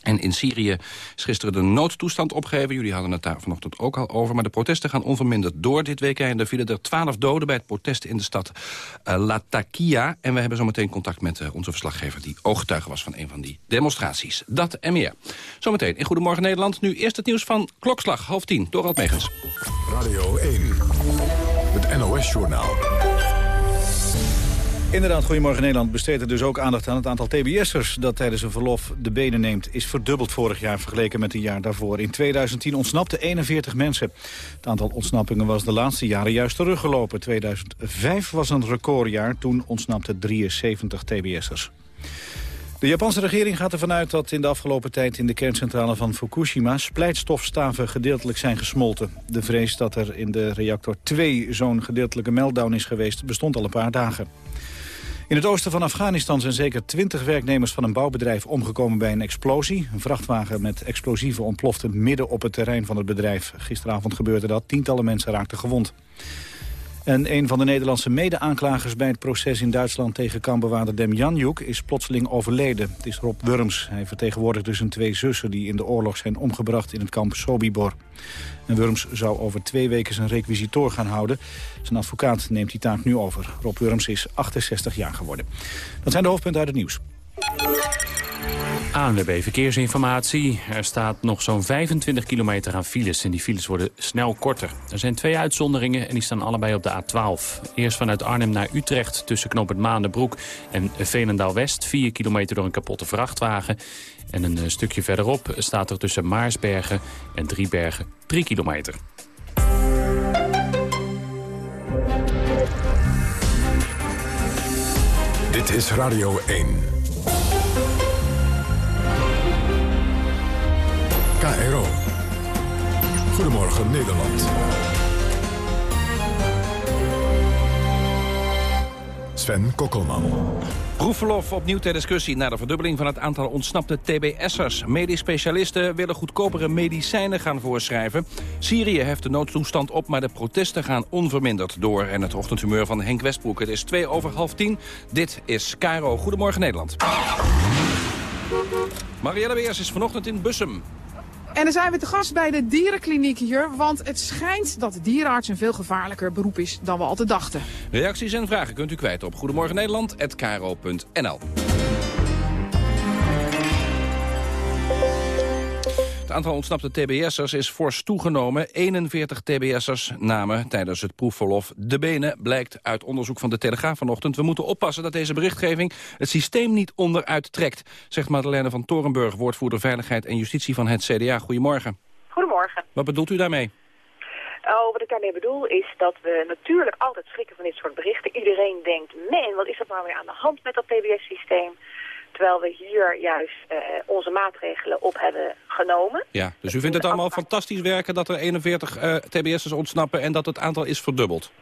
En in Syrië is gisteren de noodtoestand opgeheven. Jullie hadden het daar vanochtend ook al over. Maar de protesten gaan onverminderd door dit weekend. Er vielen er twaalf doden bij het protest in de stad uh, Latakia. En we hebben zometeen contact met uh, onze verslaggever... die ooggetuige was van een van die demonstraties. Dat en meer. Zometeen in Goedemorgen Nederland. Nu eerst het nieuws van Klokslag, half tien. Dorald Megens. Radio 1, het NOS-journaal. Inderdaad, Goedemorgen Nederland besteedt er dus ook aandacht aan. Het aantal TBS'ers dat tijdens een verlof de benen neemt... is verdubbeld vorig jaar vergeleken met een jaar daarvoor. In 2010 ontsnapten 41 mensen. Het aantal ontsnappingen was de laatste jaren juist teruggelopen. 2005 was een recordjaar, toen ontsnapten 73 TBS'ers. De Japanse regering gaat ervan uit dat in de afgelopen tijd in de kerncentrale van Fukushima splijtstofstaven gedeeltelijk zijn gesmolten. De vrees dat er in de reactor 2 zo'n gedeeltelijke meltdown is geweest bestond al een paar dagen. In het oosten van Afghanistan zijn zeker twintig werknemers van een bouwbedrijf omgekomen bij een explosie. Een vrachtwagen met explosieven ontplofte midden op het terrein van het bedrijf. Gisteravond gebeurde dat. Tientallen mensen raakten gewond. En een van de Nederlandse mede-aanklagers bij het proces in Duitsland tegen kampbewaarder Dem Janjuk is plotseling overleden. Het is Rob Wurms. Hij vertegenwoordigt dus een twee zussen die in de oorlog zijn omgebracht in het kamp Sobibor. En Wurms zou over twee weken zijn requisitoor gaan houden. Zijn advocaat neemt die taak nu over. Rob Wurms is 68 jaar geworden. Dat zijn de hoofdpunten uit het nieuws. ANWB Verkeersinformatie. Er staat nog zo'n 25 kilometer aan files en die files worden snel korter. Er zijn twee uitzonderingen en die staan allebei op de A12. Eerst vanuit Arnhem naar Utrecht tussen knoop het Maandenbroek en Veenendaal-West. 4 kilometer door een kapotte vrachtwagen. En een eh, stukje verderop staat er tussen Maarsbergen en Driebergen 3 kilometer. Dit is Radio 1. KRO. Goedemorgen Nederland. Sven Kokkelman. Proefverlof opnieuw ter discussie na de verdubbeling van het aantal ontsnapte TBS'ers. Medisch specialisten willen goedkopere medicijnen gaan voorschrijven. Syrië heft de noodtoestand op, maar de protesten gaan onverminderd door. En het ochtendhumeur van Henk Westbroek. Het is twee over half tien. Dit is Cairo. Goedemorgen Nederland. Marielle Beers is vanochtend in Bussum. En dan zijn we te gast bij de dierenkliniek hier, want het schijnt dat dierenarts een veel gevaarlijker beroep is dan we altijd dachten. Reacties en vragen kunt u kwijt op Goedemorgen Het aantal ontsnapte TBS'ers is fors toegenomen. 41 TBS'ers namen tijdens het proefverlof de benen... blijkt uit onderzoek van de Telegraaf vanochtend. We moeten oppassen dat deze berichtgeving het systeem niet onderuit trekt... zegt Madeleine van Torenburg, woordvoerder Veiligheid en Justitie van het CDA. Goedemorgen. Goedemorgen. Wat bedoelt u daarmee? Oh, wat ik daarmee bedoel is dat we natuurlijk altijd schrikken van dit soort berichten. Iedereen denkt, man, wat is er nou weer aan de hand met dat TBS-systeem? Terwijl we hier juist uh, onze maatregelen op hebben genomen. Ja, dus u vindt het allemaal fantastisch werken dat er 41 uh, TBS'ers ontsnappen en dat het aantal is verdubbeld?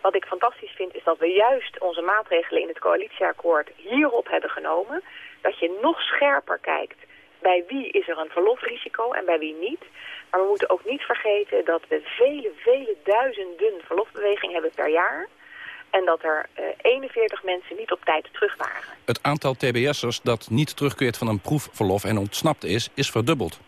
Wat ik fantastisch vind is dat we juist onze maatregelen in het coalitieakkoord hierop hebben genomen. Dat je nog scherper kijkt bij wie is er een verlofrisico en bij wie niet. Maar we moeten ook niet vergeten dat we vele, vele duizenden verlofbewegingen hebben per jaar. En dat er uh, 41 mensen niet op tijd terug waren. Het aantal TBS'ers dat niet terugkeert van een proefverlof en ontsnapt is, is verdubbeld.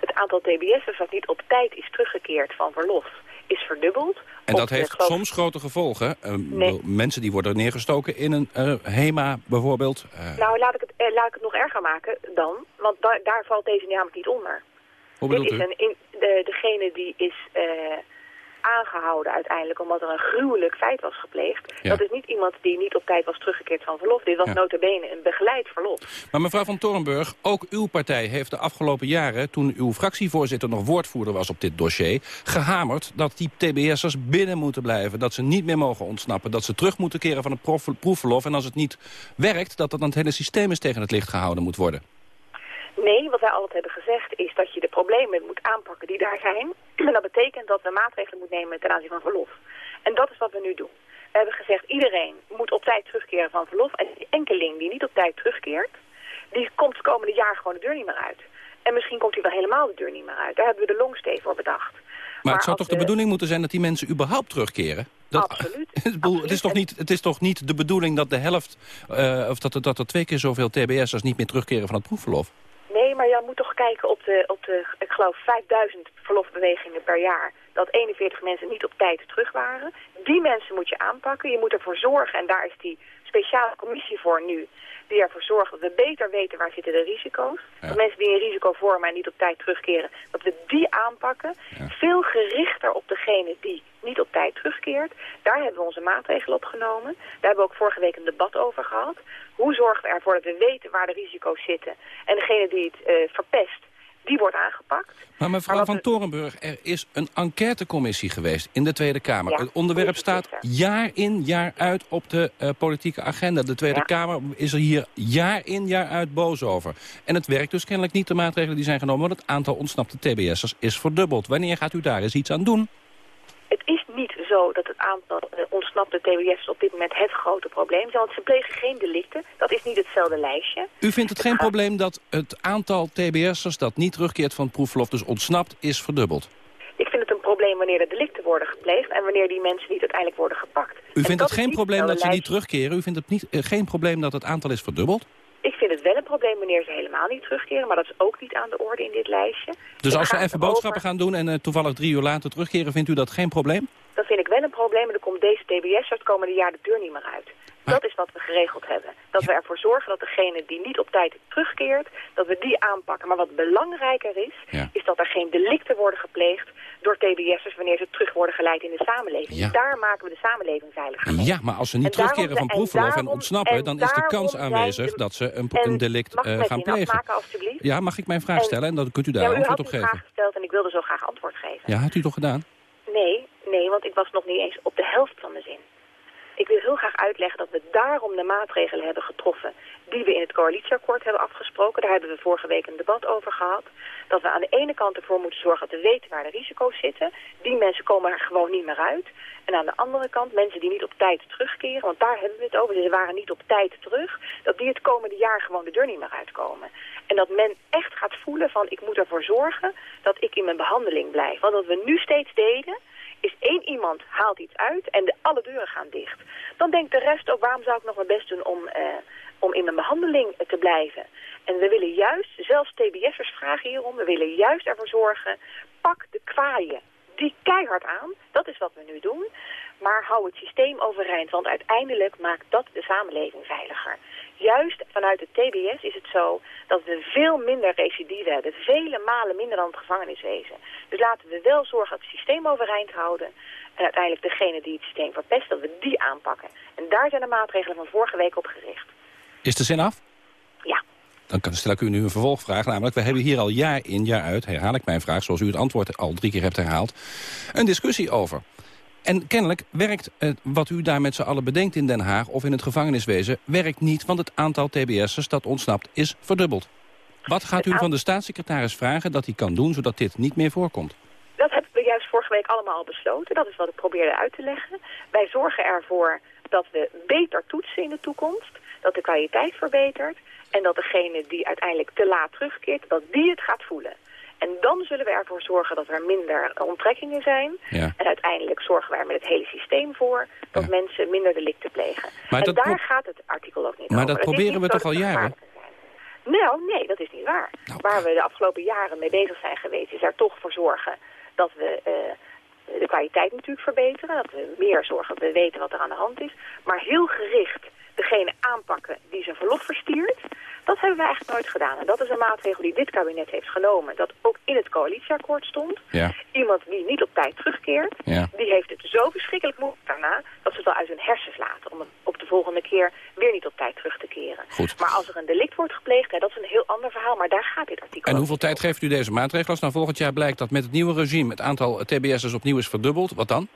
Het aantal TBS'ers dat niet op tijd is teruggekeerd van verlof is verdubbeld. En dat heeft soms grote gevolgen. Uh, nee. Mensen die worden neergestoken in een uh, HEMA bijvoorbeeld. Nou, laat ik, het, laat ik het nog erger maken dan. Want da daar valt deze namelijk niet onder. Hoe Dit is een, in, de, degene die is aangehouden uiteindelijk omdat er een gruwelijk feit was gepleegd. Ja. Dat is niet iemand die niet op tijd was teruggekeerd van verlof. Dit was ja. notabene een begeleid verlof. Maar mevrouw van Torenburg, ook uw partij heeft de afgelopen jaren... toen uw fractievoorzitter nog woordvoerder was op dit dossier... gehamerd dat die TBS'ers binnen moeten blijven. Dat ze niet meer mogen ontsnappen. Dat ze terug moeten keren van het proefverlof. En als het niet werkt, dat dan het hele systeem is tegen het licht gehouden moet worden. Nee, wat wij altijd hebben gezegd is dat je de problemen moet aanpakken die daar zijn. En dat betekent dat we maatregelen moeten nemen ten aanzien van verlof. En dat is wat we nu doen. We hebben gezegd iedereen moet op tijd terugkeren van verlof. En die enkeling die niet op tijd terugkeert, die komt het komende jaar gewoon de deur niet meer uit. En misschien komt hij wel helemaal de deur niet meer uit. Daar hebben we de longstee voor bedacht. Maar, maar het zou toch de bedoeling moeten zijn dat die mensen überhaupt terugkeren? Dat, Absoluut. het, is toch niet, het is toch niet de bedoeling dat de helft... Uh, of dat, dat er twee keer zoveel TBS'ers niet meer terugkeren van het proefverlof? Nee, maar je moet toch kijken op de, op de ik geloof, 5000 verlofbewegingen per jaar. Dat 41 mensen niet op tijd terug waren. Die mensen moet je aanpakken. Je moet ervoor zorgen, en daar is die speciale commissie voor nu die ervoor zorgen dat we beter weten waar zitten de risico's. Dat mensen die een risico vormen en niet op tijd terugkeren, dat we die aanpakken. Veel gerichter op degene die niet op tijd terugkeert. Daar hebben we onze maatregelen op genomen. Daar hebben we ook vorige week een debat over gehad. Hoe zorgen we ervoor dat we weten waar de risico's zitten? En degene die het uh, verpest, die wordt aangepakt. Maar mevrouw Van Torenburg, er is een enquêtecommissie geweest in de Tweede Kamer. het onderwerp staat jaar in, jaar uit op de uh, politieke agenda. De Tweede Kamer is er hier jaar in, jaar uit boos over. En het werkt dus kennelijk niet, de maatregelen die zijn genomen... want het aantal ontsnapte TBS'ers is verdubbeld. Wanneer gaat u daar eens iets aan doen? Zo dat het aantal uh, ontsnapte TBS'ers op dit moment het grote probleem is. Want ze plegen geen delicten. Dat is niet hetzelfde lijstje. U vindt het geen probleem dat het aantal TBS'ers dat niet terugkeert van het proefverlof, dus ontsnapt, is verdubbeld? Ik vind het een probleem wanneer er delicten worden gepleegd en wanneer die mensen niet uiteindelijk worden gepakt. U vindt het geen probleem dat ze niet terugkeren? U vindt het niet, uh, geen probleem dat het aantal is verdubbeld? Ik vind het wel een probleem wanneer ze helemaal niet terugkeren, maar dat is ook niet aan de orde in dit lijstje. Dus als ze even boodschappen gaan doen en uh, toevallig drie uur later terugkeren, vindt u dat geen probleem? Dan vind ik wel een probleem en dan komt deze TBS het komende jaar de deur niet meer uit. Dat is wat we geregeld hebben. Dat we ervoor zorgen dat degene die niet op tijd terugkeert, dat we die aanpakken. Maar wat belangrijker is, is dat er geen delicten worden gepleegd door TBS'ers wanneer ze terug worden geleid in de samenleving. Daar maken we de samenleving veiliger. Ja, maar als ze niet terugkeren van proefverlof en, ontsnappen, dan is de kans aanwezig dat ze een, een delict uh, gaan plegen. Afmaken? Ja, mag ik mijn vraag stellen en dan kunt u daar antwoord op geven. U had vraag gesteld en ik wilde zo graag antwoord geven. Ja, had u toch gedaan? Nee, nee, want ik was nog niet eens op de helft van de zin. Ik wil heel graag uitleggen dat we daarom de maatregelen hebben getroffen die we in het coalitieakkoord hebben afgesproken. Daar hebben we vorige week een debat over gehad. Dat we aan de ene kant ervoor moeten zorgen dat we weten waar de risico's zitten. Die mensen komen er gewoon niet meer uit. En aan de andere kant mensen die niet op tijd terugkeren, want daar hebben we het over. Ze waren niet op tijd terug. Dat die het komende jaar gewoon de deur niet meer uitkomen. En dat men echt gaat voelen van ik moet ervoor zorgen dat ik in mijn behandeling blijf. Want wat we nu steeds deden is één iemand haalt iets uit en de, alle deuren gaan dicht. Dan denkt de rest ook, waarom zou ik nog mijn best doen om, uh, om in mijn behandeling te blijven? En we willen juist, zelfs TBS'ers vragen hierom, we willen juist ervoor zorgen, pak de kwaaien die keihard aan. Dat is wat we nu doen. Maar hou het systeem overeind, want uiteindelijk maakt dat de samenleving veiliger. Juist vanuit het TBS is het zo dat we veel minder recidive hebben. Vele malen minder dan het gevangeniswezen. Dus laten we wel zorgen dat het systeem overeind houden. En uiteindelijk degene die het systeem verpest, dat we die aanpakken. En daar zijn de maatregelen van vorige week op gericht. Is de zin af? Ja. Dan stel ik u nu een vervolgvraag. Namelijk, we hebben hier al jaar in jaar uit, herhaal ik mijn vraag... zoals u het antwoord al drie keer hebt herhaald, een discussie over. En kennelijk werkt uh, wat u daar met z'n allen bedenkt in Den Haag... of in het gevangeniswezen, werkt niet... want het aantal TBS'ers dat ontsnapt is verdubbeld. Wat gaat u van de staatssecretaris vragen dat hij kan doen... zodat dit niet meer voorkomt? Dat hebben we juist vorige week allemaal al besloten. Dat is wat ik probeerde uit te leggen. Wij zorgen ervoor dat we beter toetsen in de toekomst. Dat de kwaliteit verbetert. En dat degene die uiteindelijk te laat terugkeert, dat die het gaat voelen. En dan zullen we ervoor zorgen dat er minder onttrekkingen zijn. Ja. En uiteindelijk zorgen we er met het hele systeem voor dat ja. mensen minder delicten plegen. Maar en daar gaat het artikel ook niet maar over. Maar dat proberen we toch al jaren? Nou, nee, dat is niet waar. Nou, waar we de afgelopen jaren mee bezig zijn geweest, is er toch voor zorgen dat we uh, de kwaliteit natuurlijk verbeteren. Dat we meer zorgen dat we weten wat er aan de hand is. Maar heel gericht degene aanpakken die zijn verlof verstiert. Dat hebben we eigenlijk nooit gedaan. En dat is een maatregel die dit kabinet heeft genomen. Dat ook in het coalitieakkoord stond. Ja. Iemand die niet op tijd terugkeert, ja. die heeft het zo verschrikkelijk moeilijk daarna... dat ze het al uit hun hersens laten om op de volgende keer weer niet op tijd terug te keren. Goed. Maar als er een delict wordt gepleegd, hè, dat is een heel ander verhaal. Maar daar gaat dit artikel En hoeveel tijd geeft u deze maatregel? Als nou volgend jaar blijkt dat met het nieuwe regime... het aantal TBS'ers opnieuw is verdubbeld, wat dan?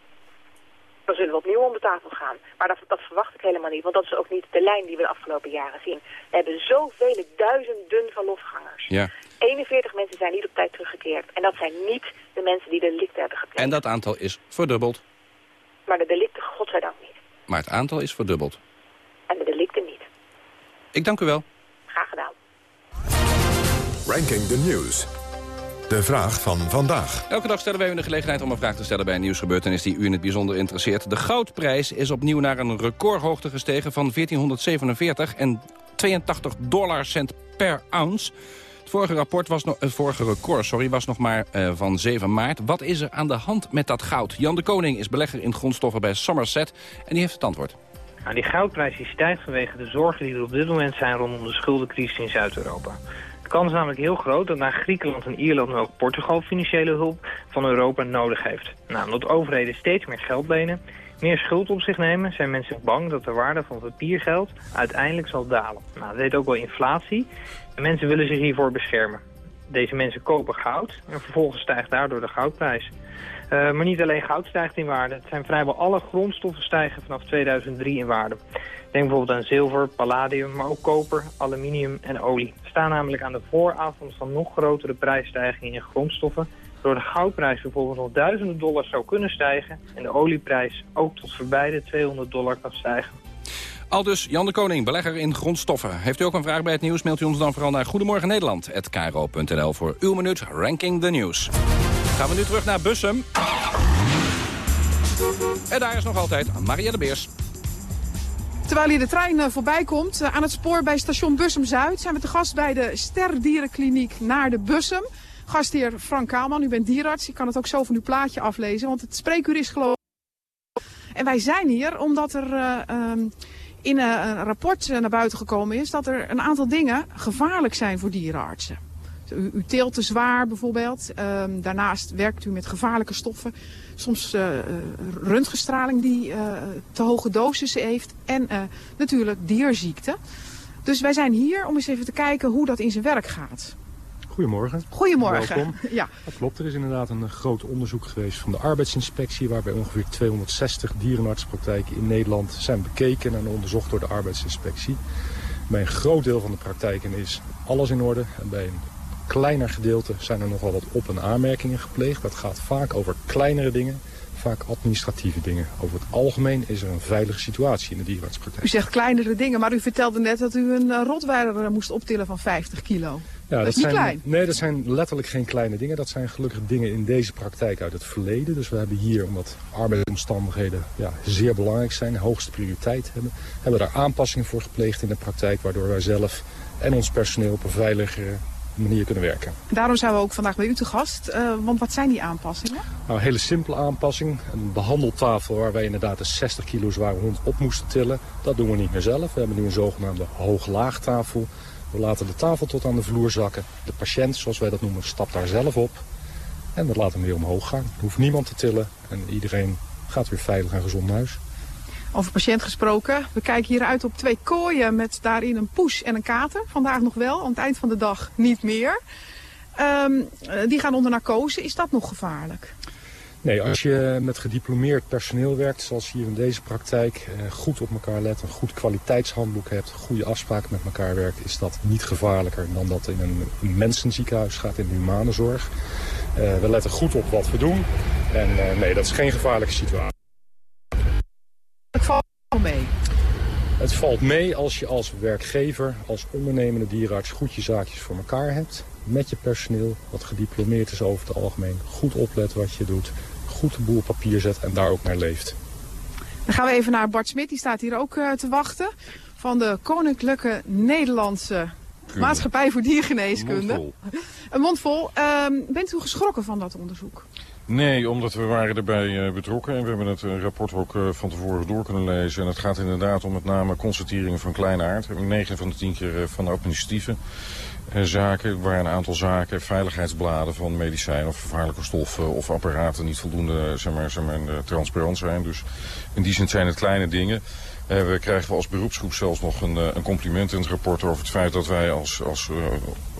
Dan zullen we opnieuw om de tafel gaan. Maar dat, dat, verwacht ik helemaal niet, want dat is ook niet de lijn die we de afgelopen jaren zien. We hebben zoveel duizenden verlofgangers. Ja. 41 mensen zijn niet op tijd teruggekeerd. En dat zijn niet de mensen die de delicten hebben gepleegd. En dat aantal is verdubbeld. Maar de delicten, godzijdank niet. Maar het aantal is verdubbeld. En de delicten niet. Ik dank u wel. Graag gedaan. Ranking the News. De vraag van vandaag. Elke dag stellen wij u de gelegenheid om een vraag te stellen bij een nieuwsgebeurtenis die u in het bijzonder interesseert. De goudprijs is opnieuw naar een recordhoogte gestegen van 1447 en 82 dollar cent per ounce. Het vorige, rapport was nog, het vorige record sorry, was nog maar uh, van 7 maart. Wat is er aan de hand met dat goud? Jan de Koning is belegger in grondstoffen bij Somerset en die heeft het antwoord. Nou, die goudprijs die stijgt vanwege de zorgen die er op dit moment zijn rondom de schuldencrisis in Zuid-Europa. De kans is namelijk heel groot dat na Griekenland en Ierland ook Portugal financiële hulp van Europa nodig heeft. Nou, omdat overheden steeds meer geld lenen, meer schuld op zich nemen, zijn mensen bang dat de waarde van papiergeld uiteindelijk zal dalen. Nou, dat heet ook wel inflatie en mensen willen zich hiervoor beschermen. Deze mensen kopen goud en vervolgens stijgt daardoor de goudprijs. Uh, maar niet alleen goud stijgt in waarde. Het zijn vrijwel alle grondstoffen stijgen vanaf 2003 in waarde. Denk bijvoorbeeld aan zilver, palladium, maar ook koper, aluminium en olie. Staan namelijk aan de vooravond van nog grotere prijsstijgingen in grondstoffen. Door de goudprijs bijvoorbeeld nog duizenden dollars zou kunnen stijgen... en de olieprijs ook tot voorbij de 200 dollar kan stijgen. Aldus Jan de Koning, belegger in grondstoffen. Heeft u ook een vraag bij het nieuws, mailt u ons dan vooral naar Goedemorgen Nederland@kro.nl voor uw minuut Ranking the News. Gaan we nu terug naar Bussum. En daar is nog altijd Marielle Beers. Terwijl hier de trein eh, voorbij komt, eh, aan het spoor bij station Bussum-Zuid... zijn we te gast bij de Sterdierenkliniek naar de Bussum. Gastheer Frank Kaalman, u bent dierarts. Ik kan het ook zo van uw plaatje aflezen, want het spreekuur is geloof En wij zijn hier omdat er uh, um, in een rapport naar buiten gekomen is... dat er een aantal dingen gevaarlijk zijn voor dierenartsen. U, u teelt te zwaar bijvoorbeeld. Um, daarnaast werkt u met gevaarlijke stoffen. Soms uh, röntgenstraling die uh, te hoge dosissen heeft. En uh, natuurlijk dierziekten. Dus wij zijn hier om eens even te kijken hoe dat in zijn werk gaat. Goedemorgen. Goedemorgen. Welkom. Ja. Dat klopt, er is inderdaad een groot onderzoek geweest van de arbeidsinspectie... waarbij ongeveer 260 dierenartspraktijken in Nederland zijn bekeken... en onderzocht door de arbeidsinspectie. Bij een groot deel van de praktijken is alles in orde. En bij een kleiner gedeelte zijn er nogal wat op- en aanmerkingen gepleegd. Dat gaat vaak over kleinere dingen, vaak administratieve dingen. Over het algemeen is er een veilige situatie in de dierenartspraktijk. U zegt kleinere dingen, maar u vertelde net dat u een rotweiler moest optillen van 50 kilo. Ja, dat, is niet zijn, klein. Nee, dat zijn letterlijk geen kleine dingen. Dat zijn gelukkig dingen in deze praktijk uit het verleden. Dus we hebben hier, omdat arbeidsomstandigheden ja, zeer belangrijk zijn, hoogste prioriteit hebben, hebben we daar aanpassingen voor gepleegd in de praktijk, waardoor wij zelf en ons personeel op een veiligere manier kunnen werken. Daarom zijn we ook vandaag bij u te gast. Uh, want wat zijn die aanpassingen? Nou, een hele simpele aanpassing. Een behandeltafel waar wij inderdaad een 60 kilo zware hond op moesten tillen. Dat doen we niet meer zelf. We hebben nu een zogenaamde hoog-laagtafel. We laten de tafel tot aan de vloer zakken. De patiënt, zoals wij dat noemen, stapt daar zelf op. En we laten hem weer omhoog gaan. Er hoeft niemand te tillen en iedereen gaat weer veilig en gezond naar huis. Over patiënt gesproken. We kijken hier uit op twee kooien met daarin een poes en een kater. Vandaag nog wel, aan het eind van de dag niet meer. Um, die gaan onder narcose. Is dat nog gevaarlijk? Nee, als je met gediplomeerd personeel werkt, zoals hier in deze praktijk, goed op elkaar let, een goed kwaliteitshandboek hebt, goede afspraken met elkaar werkt, is dat niet gevaarlijker dan dat in een, mensenziekenhuis gaat, in de humane zorg. Uh, we letten goed op wat we doen en nee, dat is geen gevaarlijke situatie. Het valt mee als je als werkgever, als ondernemende dierenarts goed je zaakjes voor elkaar hebt. Met je personeel, wat gediplomeerd is over het algemeen. Goed oplet wat je doet. Goed de boel op papier zet en daar ook naar leeft. Dan gaan we even naar Bart Smit, die staat hier ook uh, te wachten. Van de Koninklijke Nederlandse Kunde. Maatschappij voor Diergeneeskunde. Een mond vol. Een mond vol. Uh, bent u geschrokken van dat onderzoek? Nee, omdat we waren erbij uh, betrokken en we hebben het uh, rapport ook uh, van tevoren door kunnen lezen. En het gaat inderdaad om met name constateringen van kleine aard. We hebben 9 van de 10 keer van administratieve zaken, waar een aantal zaken, veiligheidsbladen van medicijnen of gevaarlijke stoffen of apparaten niet voldoende zeg maar, zeg maar, transparant zijn. Dus in die zin zijn het kleine dingen. We krijgen als beroepsgroep zelfs nog een, compliment in het rapport over het feit dat wij als, als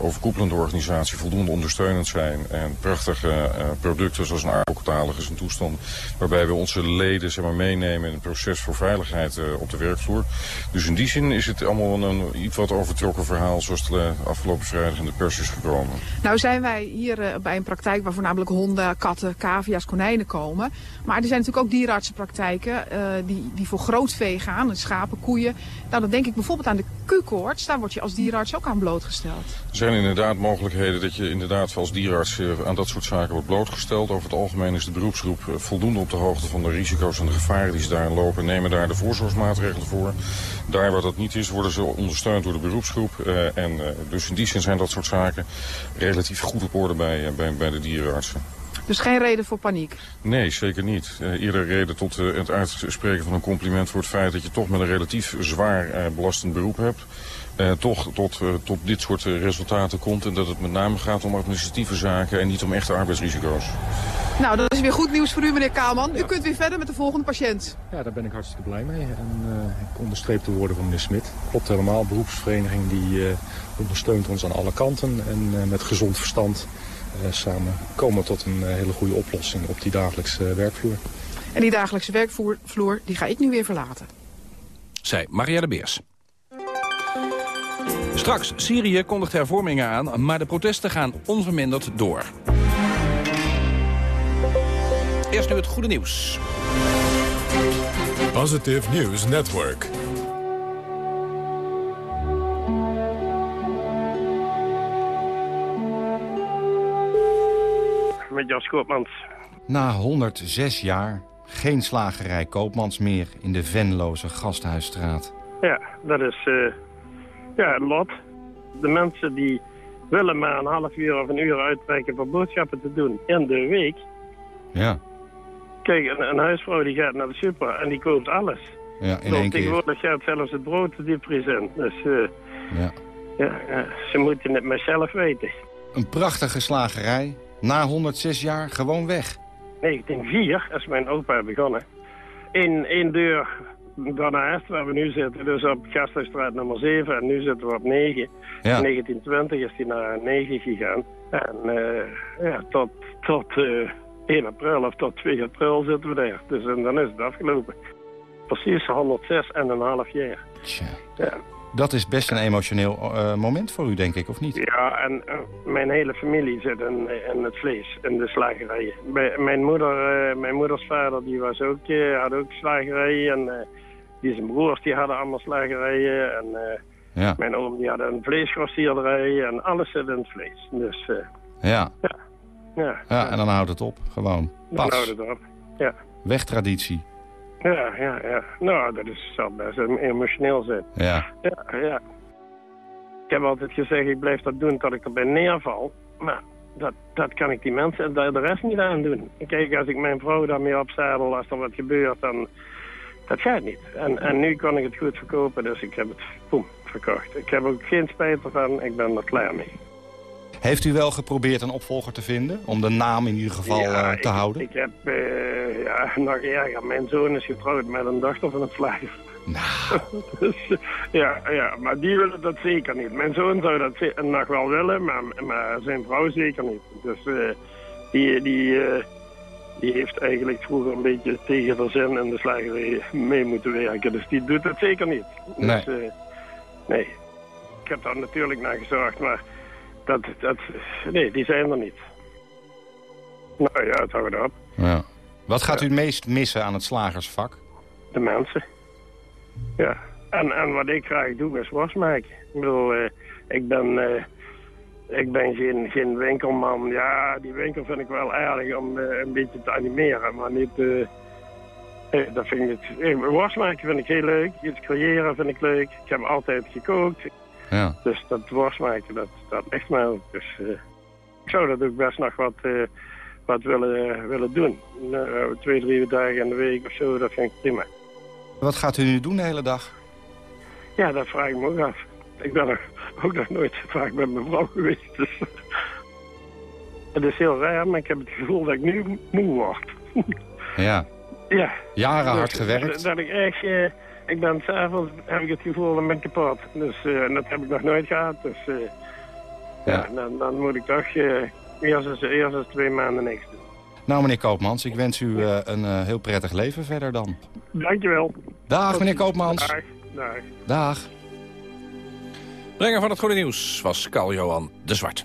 overkoepelende organisatie voldoende ondersteunend zijn. En prachtige producten zoals een aardappelkatalogus is een toestand waarbij we onze leden zeg maar, meenemen in het proces voor veiligheid op de werkvloer. Dus in die zin is het allemaal een iets wat overtrokken verhaal zoals het afgelopen vrijdag in de pers is gekomen. Nou zijn wij hier bij een praktijk waar voornamelijk honden, katten, cavia's, konijnen komen. Maar er zijn natuurlijk ook dierenartsenpraktijken die, die voor grootvee gaan schapen, koeien. Nou, dan denk ik bijvoorbeeld aan de Q-koorts. Daar word je als dierenarts ook aan blootgesteld. Zijn inderdaad mogelijkheden dat je inderdaad als dierenarts aan dat soort zaken wordt blootgesteld. Over het algemeen is de beroepsgroep voldoende op de hoogte van de risico's en de gevaren die ze daarin lopen. Nemen daar de voorzorgsmaatregelen voor. Daar waar dat niet is, worden ze ondersteund door de beroepsgroep. en dus in die zin zijn dat soort zaken relatief goed op orde bij, bij, bij de dierenartsen. Dus geen reden voor paniek? Nee, zeker niet. Uh, eerder reden tot uh, het uitspreken van een compliment voor het feit dat je toch met een relatief zwaar uh, belastend beroep hebt. Toch tot, tot dit soort resultaten komt en dat het met name gaat om administratieve zaken en niet om echte arbeidsrisico's. Nou, dat is weer goed nieuws voor u, meneer Kaalman. U kunt weer verder met de volgende patiënt. Ja, daar ben ik hartstikke blij mee. En ik onderstreep de woorden van meneer Smit. Klopt helemaal, beroepsvereniging die ondersteunt ons aan alle kanten en met gezond verstand eh, samen komen tot een eh, hele goede oplossing op die dagelijkse werkvloer. En die dagelijkse werkvloer die ga ik nu weer verlaten. Zij Marielle Beers. Straks, Syrië kondigt hervormingen aan, maar de protesten gaan onverminderd door. Eerst nu het goede nieuws. Positive News Network. met Jas Koopmans. Na 106 jaar geen slagerij Koopmans meer in de Venloze Gasthuisstraat. Ja, dat is uh, ja, lot. De mensen die willen maar een half uur of een uur uittrekken voor boodschappen te doen in de week. Ja. Kijk, een, een huisvrouw die gaat naar de super en die koopt alles. Ja, in één keer. Tegenwoordig gaat zelfs het brood de diepvries in. Dus uh, ja. Ja, ja, ze moeten het maar zelf weten. Een prachtige slagerij, na 106 jaar gewoon weg? 1904 is mijn opa begonnen. Eén, één deur daarnaast waar we nu zitten, dus op Gasthuisstraat nummer 7 en nu zitten we op 9. Ja. In 1920 is hij naar 9 gegaan. En uh, ja, tot, tot uh, eh, 1 april of tot 2 april zitten we daar. Dus en dan is het afgelopen. Precies 106 en een half jaar. Tja. Ja. Dat is best een emotioneel uh, moment voor u, denk ik, of niet? Ja, en mijn hele familie zit in, in, het vlees, in de slagerijen. mijn, moeder, mijn moeders vader die was ook, had ook slagerijen. En die zijn broers die hadden allemaal slagerijen. En ja. mijn oom die had een vleesgrossierderij. En alles zit in het vlees. Dus ja. ja. Ja. ja. en dan houdt het op, gewoon. Pas. Dan houdt het op, ja. Wegtraditie. Ja, ja, ja. Nou, dat is, zal best emotioneel zijn. Ja. Ja, ja. Ik heb altijd gezegd, ik blijf dat doen tot ik erbij neerval. Maar dat, dat kan ik die mensen de, de rest niet aan doen. Kijk, als ik mijn vrouw daarmee opzadel, als er wat gebeurt, dan... Dat gaat niet. En, en nu kan ik het goed verkopen, dus ik heb het, boem, verkocht. Ik heb ook geen spijt ervan, ik ben er klaar mee. Heeft u wel geprobeerd een opvolger te vinden? Om de naam in ieder geval ja, uh, te ik, houden? Ik heb, uh, ja, nog erger. Mijn zoon is getrouwd met een dochter van een slager. Nou. dus, ja, ja, maar die willen dat zeker niet. Mijn zoon zou dat nog wel willen, maar, maar zijn vrouw zeker niet. Dus uh, die, die, die heeft eigenlijk vroeger een beetje tegen de zin in de slagerij mee moeten werken. Dus die doet het zeker niet. Dus, nee. nee. Ik heb daar natuurlijk naar gezorgd, maar... Dat, dat, nee, die zijn er niet. Nou ja, het houdt op. Ja. Wat gaat u het meest missen aan het slagersvak? De mensen. Ja. En, en wat ik graag doe is worst maken. Ik bedoel, uh, ik ben, uh, ik ben geen, geen winkelman. Ja, die winkel vind ik wel aardig om uh, een beetje te animeren, maar niet... dat vind ik het, worst maken vind ik heel leuk. Iets creëren vind ik leuk. Ik heb altijd gekookt. Ja. Dus dat worst maken, dat, dat ligt mij ook. Dus uh, ik zou dat ook best nog wat, uh, wat willen, uh, willen doen. twee, drie dagen in de week of zo, dat vind ik prima. Wat gaat u nu doen de hele dag? Ja, dat vraag ik me ook af. Ik ben er ook nog nooit vaak met mijn vrouw geweest. Dus. het is heel raar, maar ik heb het gevoel dat ik nu moe word. ja. Ja. Jaren hard dat, gewerkt. Dat, dat ik echt ik ben s'avonds, heb ik het gevoel, dan ben ik kapot. Dus uh, dat heb ik nog nooit gehad. Dus uh, ja. ja dan, dan, moet ik toch uh, eerst, eens, eerst eens twee maanden niks doen. Nou, meneer Koopmans, ik wens u een heel prettig leven verder dan. Dankjewel. Dag, meneer Koopmans. Dag. Dag. Dag. Brenger van het Goede Nieuws was Carl-Johan de Zwart.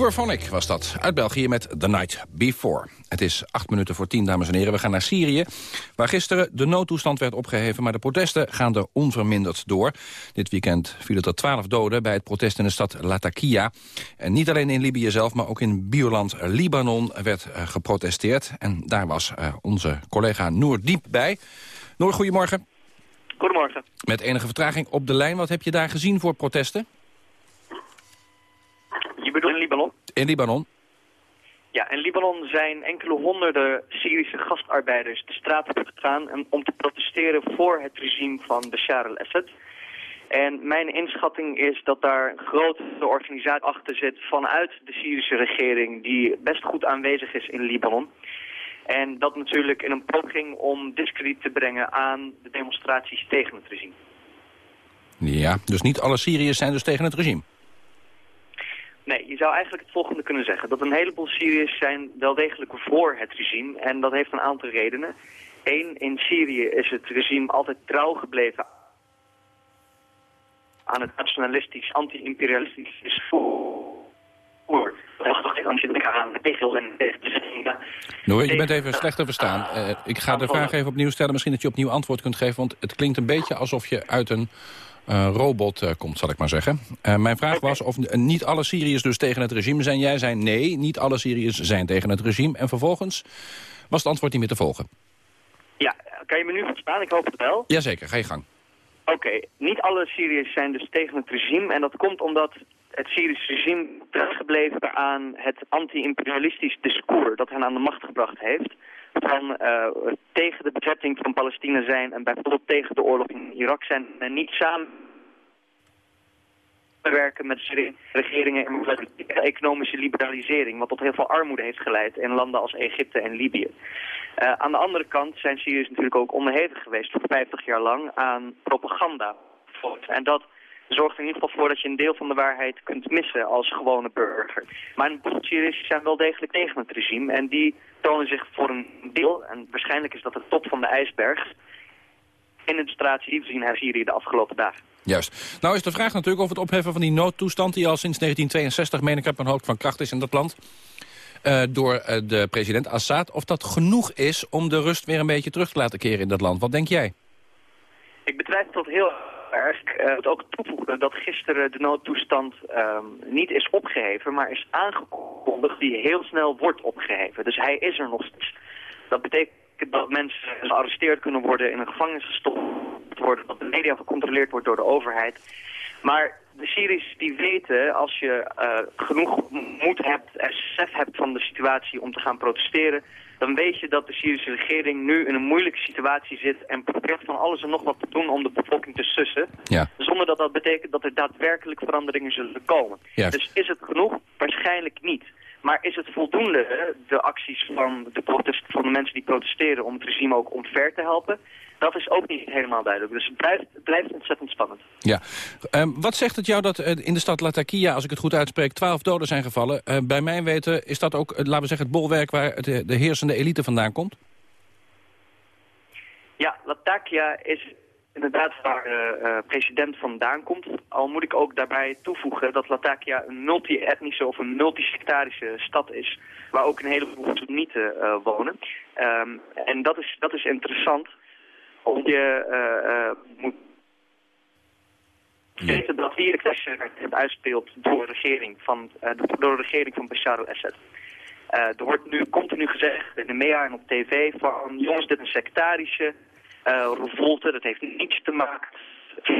Hooverphonic was dat, uit België met The Night Before. Het is acht minuten voor tien, dames en heren. We gaan naar Syrië, waar gisteren de noodtoestand werd opgeheven... maar de protesten gaan er onverminderd door. Dit weekend vielen er twaalf doden bij het protest in de stad Latakia. En niet alleen in Libië zelf, maar ook in bioland Libanon werd uh, geprotesteerd. En daar was uh, onze collega Noor Diep bij. Noor, goedemorgen. Goedemorgen. Met enige vertraging op de lijn. Wat heb je daar gezien voor protesten? Je bedoelt in Libanon? In Libanon. Ja, in Libanon zijn enkele honderden Syrische gastarbeiders de straat op gegaan om te protesteren voor het regime van Bashar al-Assad. En mijn inschatting is dat daar een grote organisatie achter zit vanuit de Syrische regering die best goed aanwezig is in Libanon. En dat natuurlijk in een poging om discrediet te brengen aan de demonstraties tegen het regime. Ja, dus niet alle Syriërs zijn dus tegen het regime? Nee, je zou eigenlijk het volgende kunnen zeggen. Dat een heleboel Syriërs zijn wel degelijk voor het regime. En dat heeft een aantal redenen. Eén, in Syrië is het regime altijd trouw gebleven aan het nationalistisch, anti-imperialistisch discours. Noor, je bent even slecht te verstaan. Uh, ik ga de vraag even opnieuw stellen. Misschien dat je opnieuw antwoord kunt geven. Want het klinkt een beetje alsof je uit een robot uh, komt, zal ik maar zeggen. Uh, mijn vraag okay. was of niet alle Syriërs dus tegen het regime zijn. Jij zei nee, niet alle Syriërs zijn tegen het regime. En vervolgens was het antwoord niet meer te volgen. Ja, kan je me nu verstaan? Ik hoop het wel. Jazeker, ga je gang. Oké, okay. niet alle Syriërs zijn dus tegen het regime. En dat komt omdat het Syrische regime teruggebleven aan het anti-imperialistisch discours dat hen aan de macht gebracht heeft. Van uh, tegen de bezetting van Palestina zijn en bijvoorbeeld tegen de oorlog in Irak zijn en niet samen werken met regeringen en economische liberalisering, wat tot heel veel armoede heeft geleid in landen als Egypte en Libië. Uh, aan de andere kant zijn Syriërs natuurlijk ook onderhevig geweest voor 50 jaar lang aan propaganda. En dat zorgt er in ieder geval voor dat je een deel van de waarheid kunt missen als gewone burger. Maar boel Syriërs zijn wel degelijk tegen het regime en die tonen zich voor een deel, en waarschijnlijk is dat de top van de ijsberg, in de demonstratie die we zien in Syrië de afgelopen dagen. Juist. Nou is de vraag natuurlijk of het opheffen van die noodtoestand... die al sinds 1962, meen ik heb een hoofd van kracht is in dat land... Uh, door uh, de president Assad, of dat genoeg is om de rust weer een beetje terug te laten keren in dat land. Wat denk jij? Ik betwijfel dat heel erg. Moet ook toevoegen dat gisteren de noodtoestand um, niet is opgeheven, maar is aangekondigd die heel snel wordt opgeheven. Dus hij is er nog steeds. Dat betekent dat mensen gearresteerd kunnen worden, in een gevangenis gestopt worden, dat de media gecontroleerd wordt door de overheid. Maar de Syriërs die weten, als je uh, genoeg moed hebt en besef hebt van de situatie om te gaan protesteren, dan weet je dat de Syrische regering nu in een moeilijke situatie zit en probeert van alles en nog wat te doen om de bevolking te sussen. Ja. Zonder dat dat betekent dat er daadwerkelijk veranderingen zullen komen. Ja. Dus is het genoeg? Waarschijnlijk niet. Maar is het voldoende, de acties van de, protest, van de mensen die protesteren, om het regime ook omver te helpen? Dat is ook niet helemaal duidelijk. Dus het blijft, het blijft ontzettend spannend. Ja. Um, wat zegt het jou dat uh, in de stad Latakia, als ik het goed uitspreek, twaalf doden zijn gevallen? Uh, bij mijn weten is dat ook, uh, laten we zeggen, het bolwerk waar de heersende elite vandaan komt? Ja, Latakia is inderdaad waar de uh, president vandaan komt. Al moet ik ook daarbij toevoegen dat Latakia een multi-etnische of een multisectarische stad is. Waar ook een heleboel Soenieten uh, wonen. Um, en dat is, dat is interessant. Omdat je uh, moet weten dat hier de het uitspeelt door de regering van, door de regering van Bashar al-Assad. Er wordt nu continu gezegd in de media en op tv van jongens dit is een sectarische revolte. Dat heeft niets te maken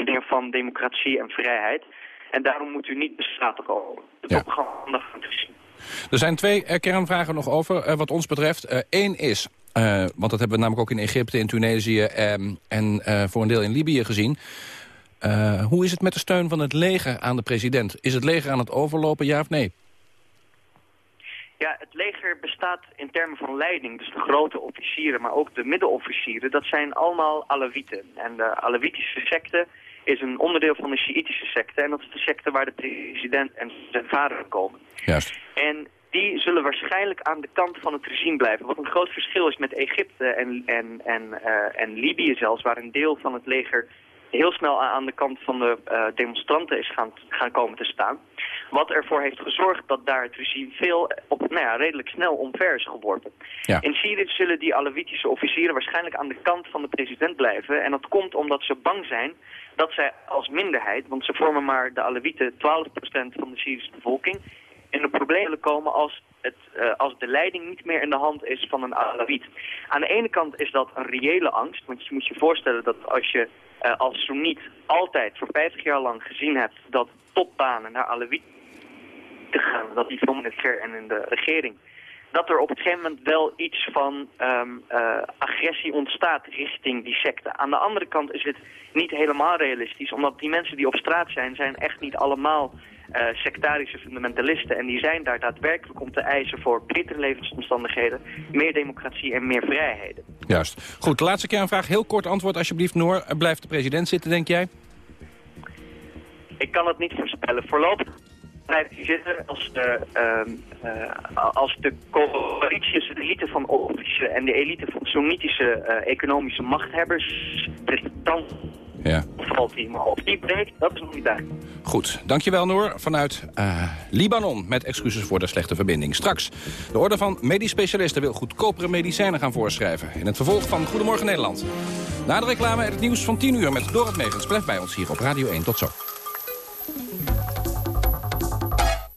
met van democratie en vrijheid. En daarom moet u niet de straat komen. De Ja. propaganda van zien. Er zijn twee uh, kernvragen nog over, uh, wat ons betreft. Eén is, uh, want dat hebben we namelijk ook in Egypte, in Tunesië um, en uh, voor een deel in Libië gezien. Uh, hoe is het met de steun van het leger aan de president? Is het leger aan het overlopen, ja of nee? Ja, het leger bestaat in termen van leiding. Dus de grote officieren, maar ook de middenofficieren. Dat zijn allemaal Alawieten. En de Alawitische secte is een onderdeel van de Sjiitische secte. En dat is de secte waar de president en zijn vader komen. Juist. En die zullen waarschijnlijk aan de kant van het regime blijven. Wat een groot verschil is met Egypte en, en, en, uh, en Libië zelfs, waar een deel van het leger heel snel aan de kant van de uh, demonstranten is gaan, gaan komen te staan. Wat ervoor heeft gezorgd dat daar het regime veel op, nou ja, redelijk snel omver is geworpen. Ja. In Syrië zullen die Alawitische officieren waarschijnlijk aan de kant van de president blijven. En dat komt omdat ze bang zijn dat zij als minderheid, want ze vormen maar de Alawieten 12% van de Syrische bevolking, in de problemen komen als, het, uh, als de leiding niet meer in de hand is van een Alawit. Aan de ene kant is dat een reële angst, want je moet je voorstellen dat als je uh, als Soeniet altijd voor 50 jaar lang gezien hebt dat topbanen naar Alawit te gaan, dat die veel militair en in de regering, dat er op een gegeven moment wel iets van um, uh, agressie ontstaat richting die secte. Aan de andere kant is het niet helemaal realistisch, omdat die mensen die op straat zijn, zijn echt niet allemaal sectarische fundamentalisten. En die zijn daar daadwerkelijk om te eisen voor betere levensomstandigheden, meer democratie en meer vrijheden. Juist. Goed, de laatste kernvraag. Heel kort antwoord alsjeblieft, Noor. Blijft de president zitten, denk jij? Ik kan het niet voorspellen. Voorlopig blijft hij zitten als de, uh, uh, als de coalitie, de elite van Orange en de elite van Soenitische uh, economische machthebbers, dan ja. valt hij. Maar of die breekt, dat is nog niet duidelijk. Goed, dankjewel Noor vanuit uh, Libanon. Met excuses voor de slechte verbinding. Straks, de orde van medisch specialisten wil goedkopere medicijnen gaan voorschrijven. In het vervolg van Goedemorgen Nederland. Na de reclame en het nieuws van 10 uur met Dorot Megens. Blijf bij ons hier op Radio 1. Tot zo.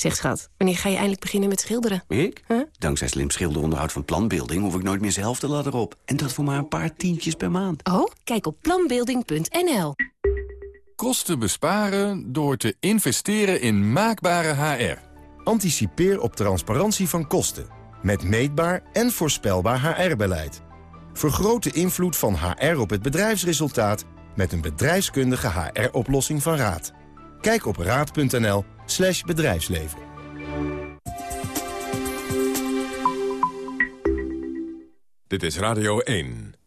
Zeg schat, wanneer ga je eindelijk beginnen met schilderen? Ik? Dankzij slim schilderonderhoud van Planbeelding... hoef ik nooit meer zelf de ladder op. En dat voor maar een paar tientjes per maand. Oh, kijk op planbeelding.nl. Kosten besparen door te investeren in maakbare HR. Anticipeer op transparantie van kosten. Met meetbaar en voorspelbaar HR-beleid. Vergroot de invloed van HR op het bedrijfsresultaat... met een bedrijfskundige HR-oplossing van Raad. Kijk op raad.nl slash bedrijfsleven. Dit is Radio 1.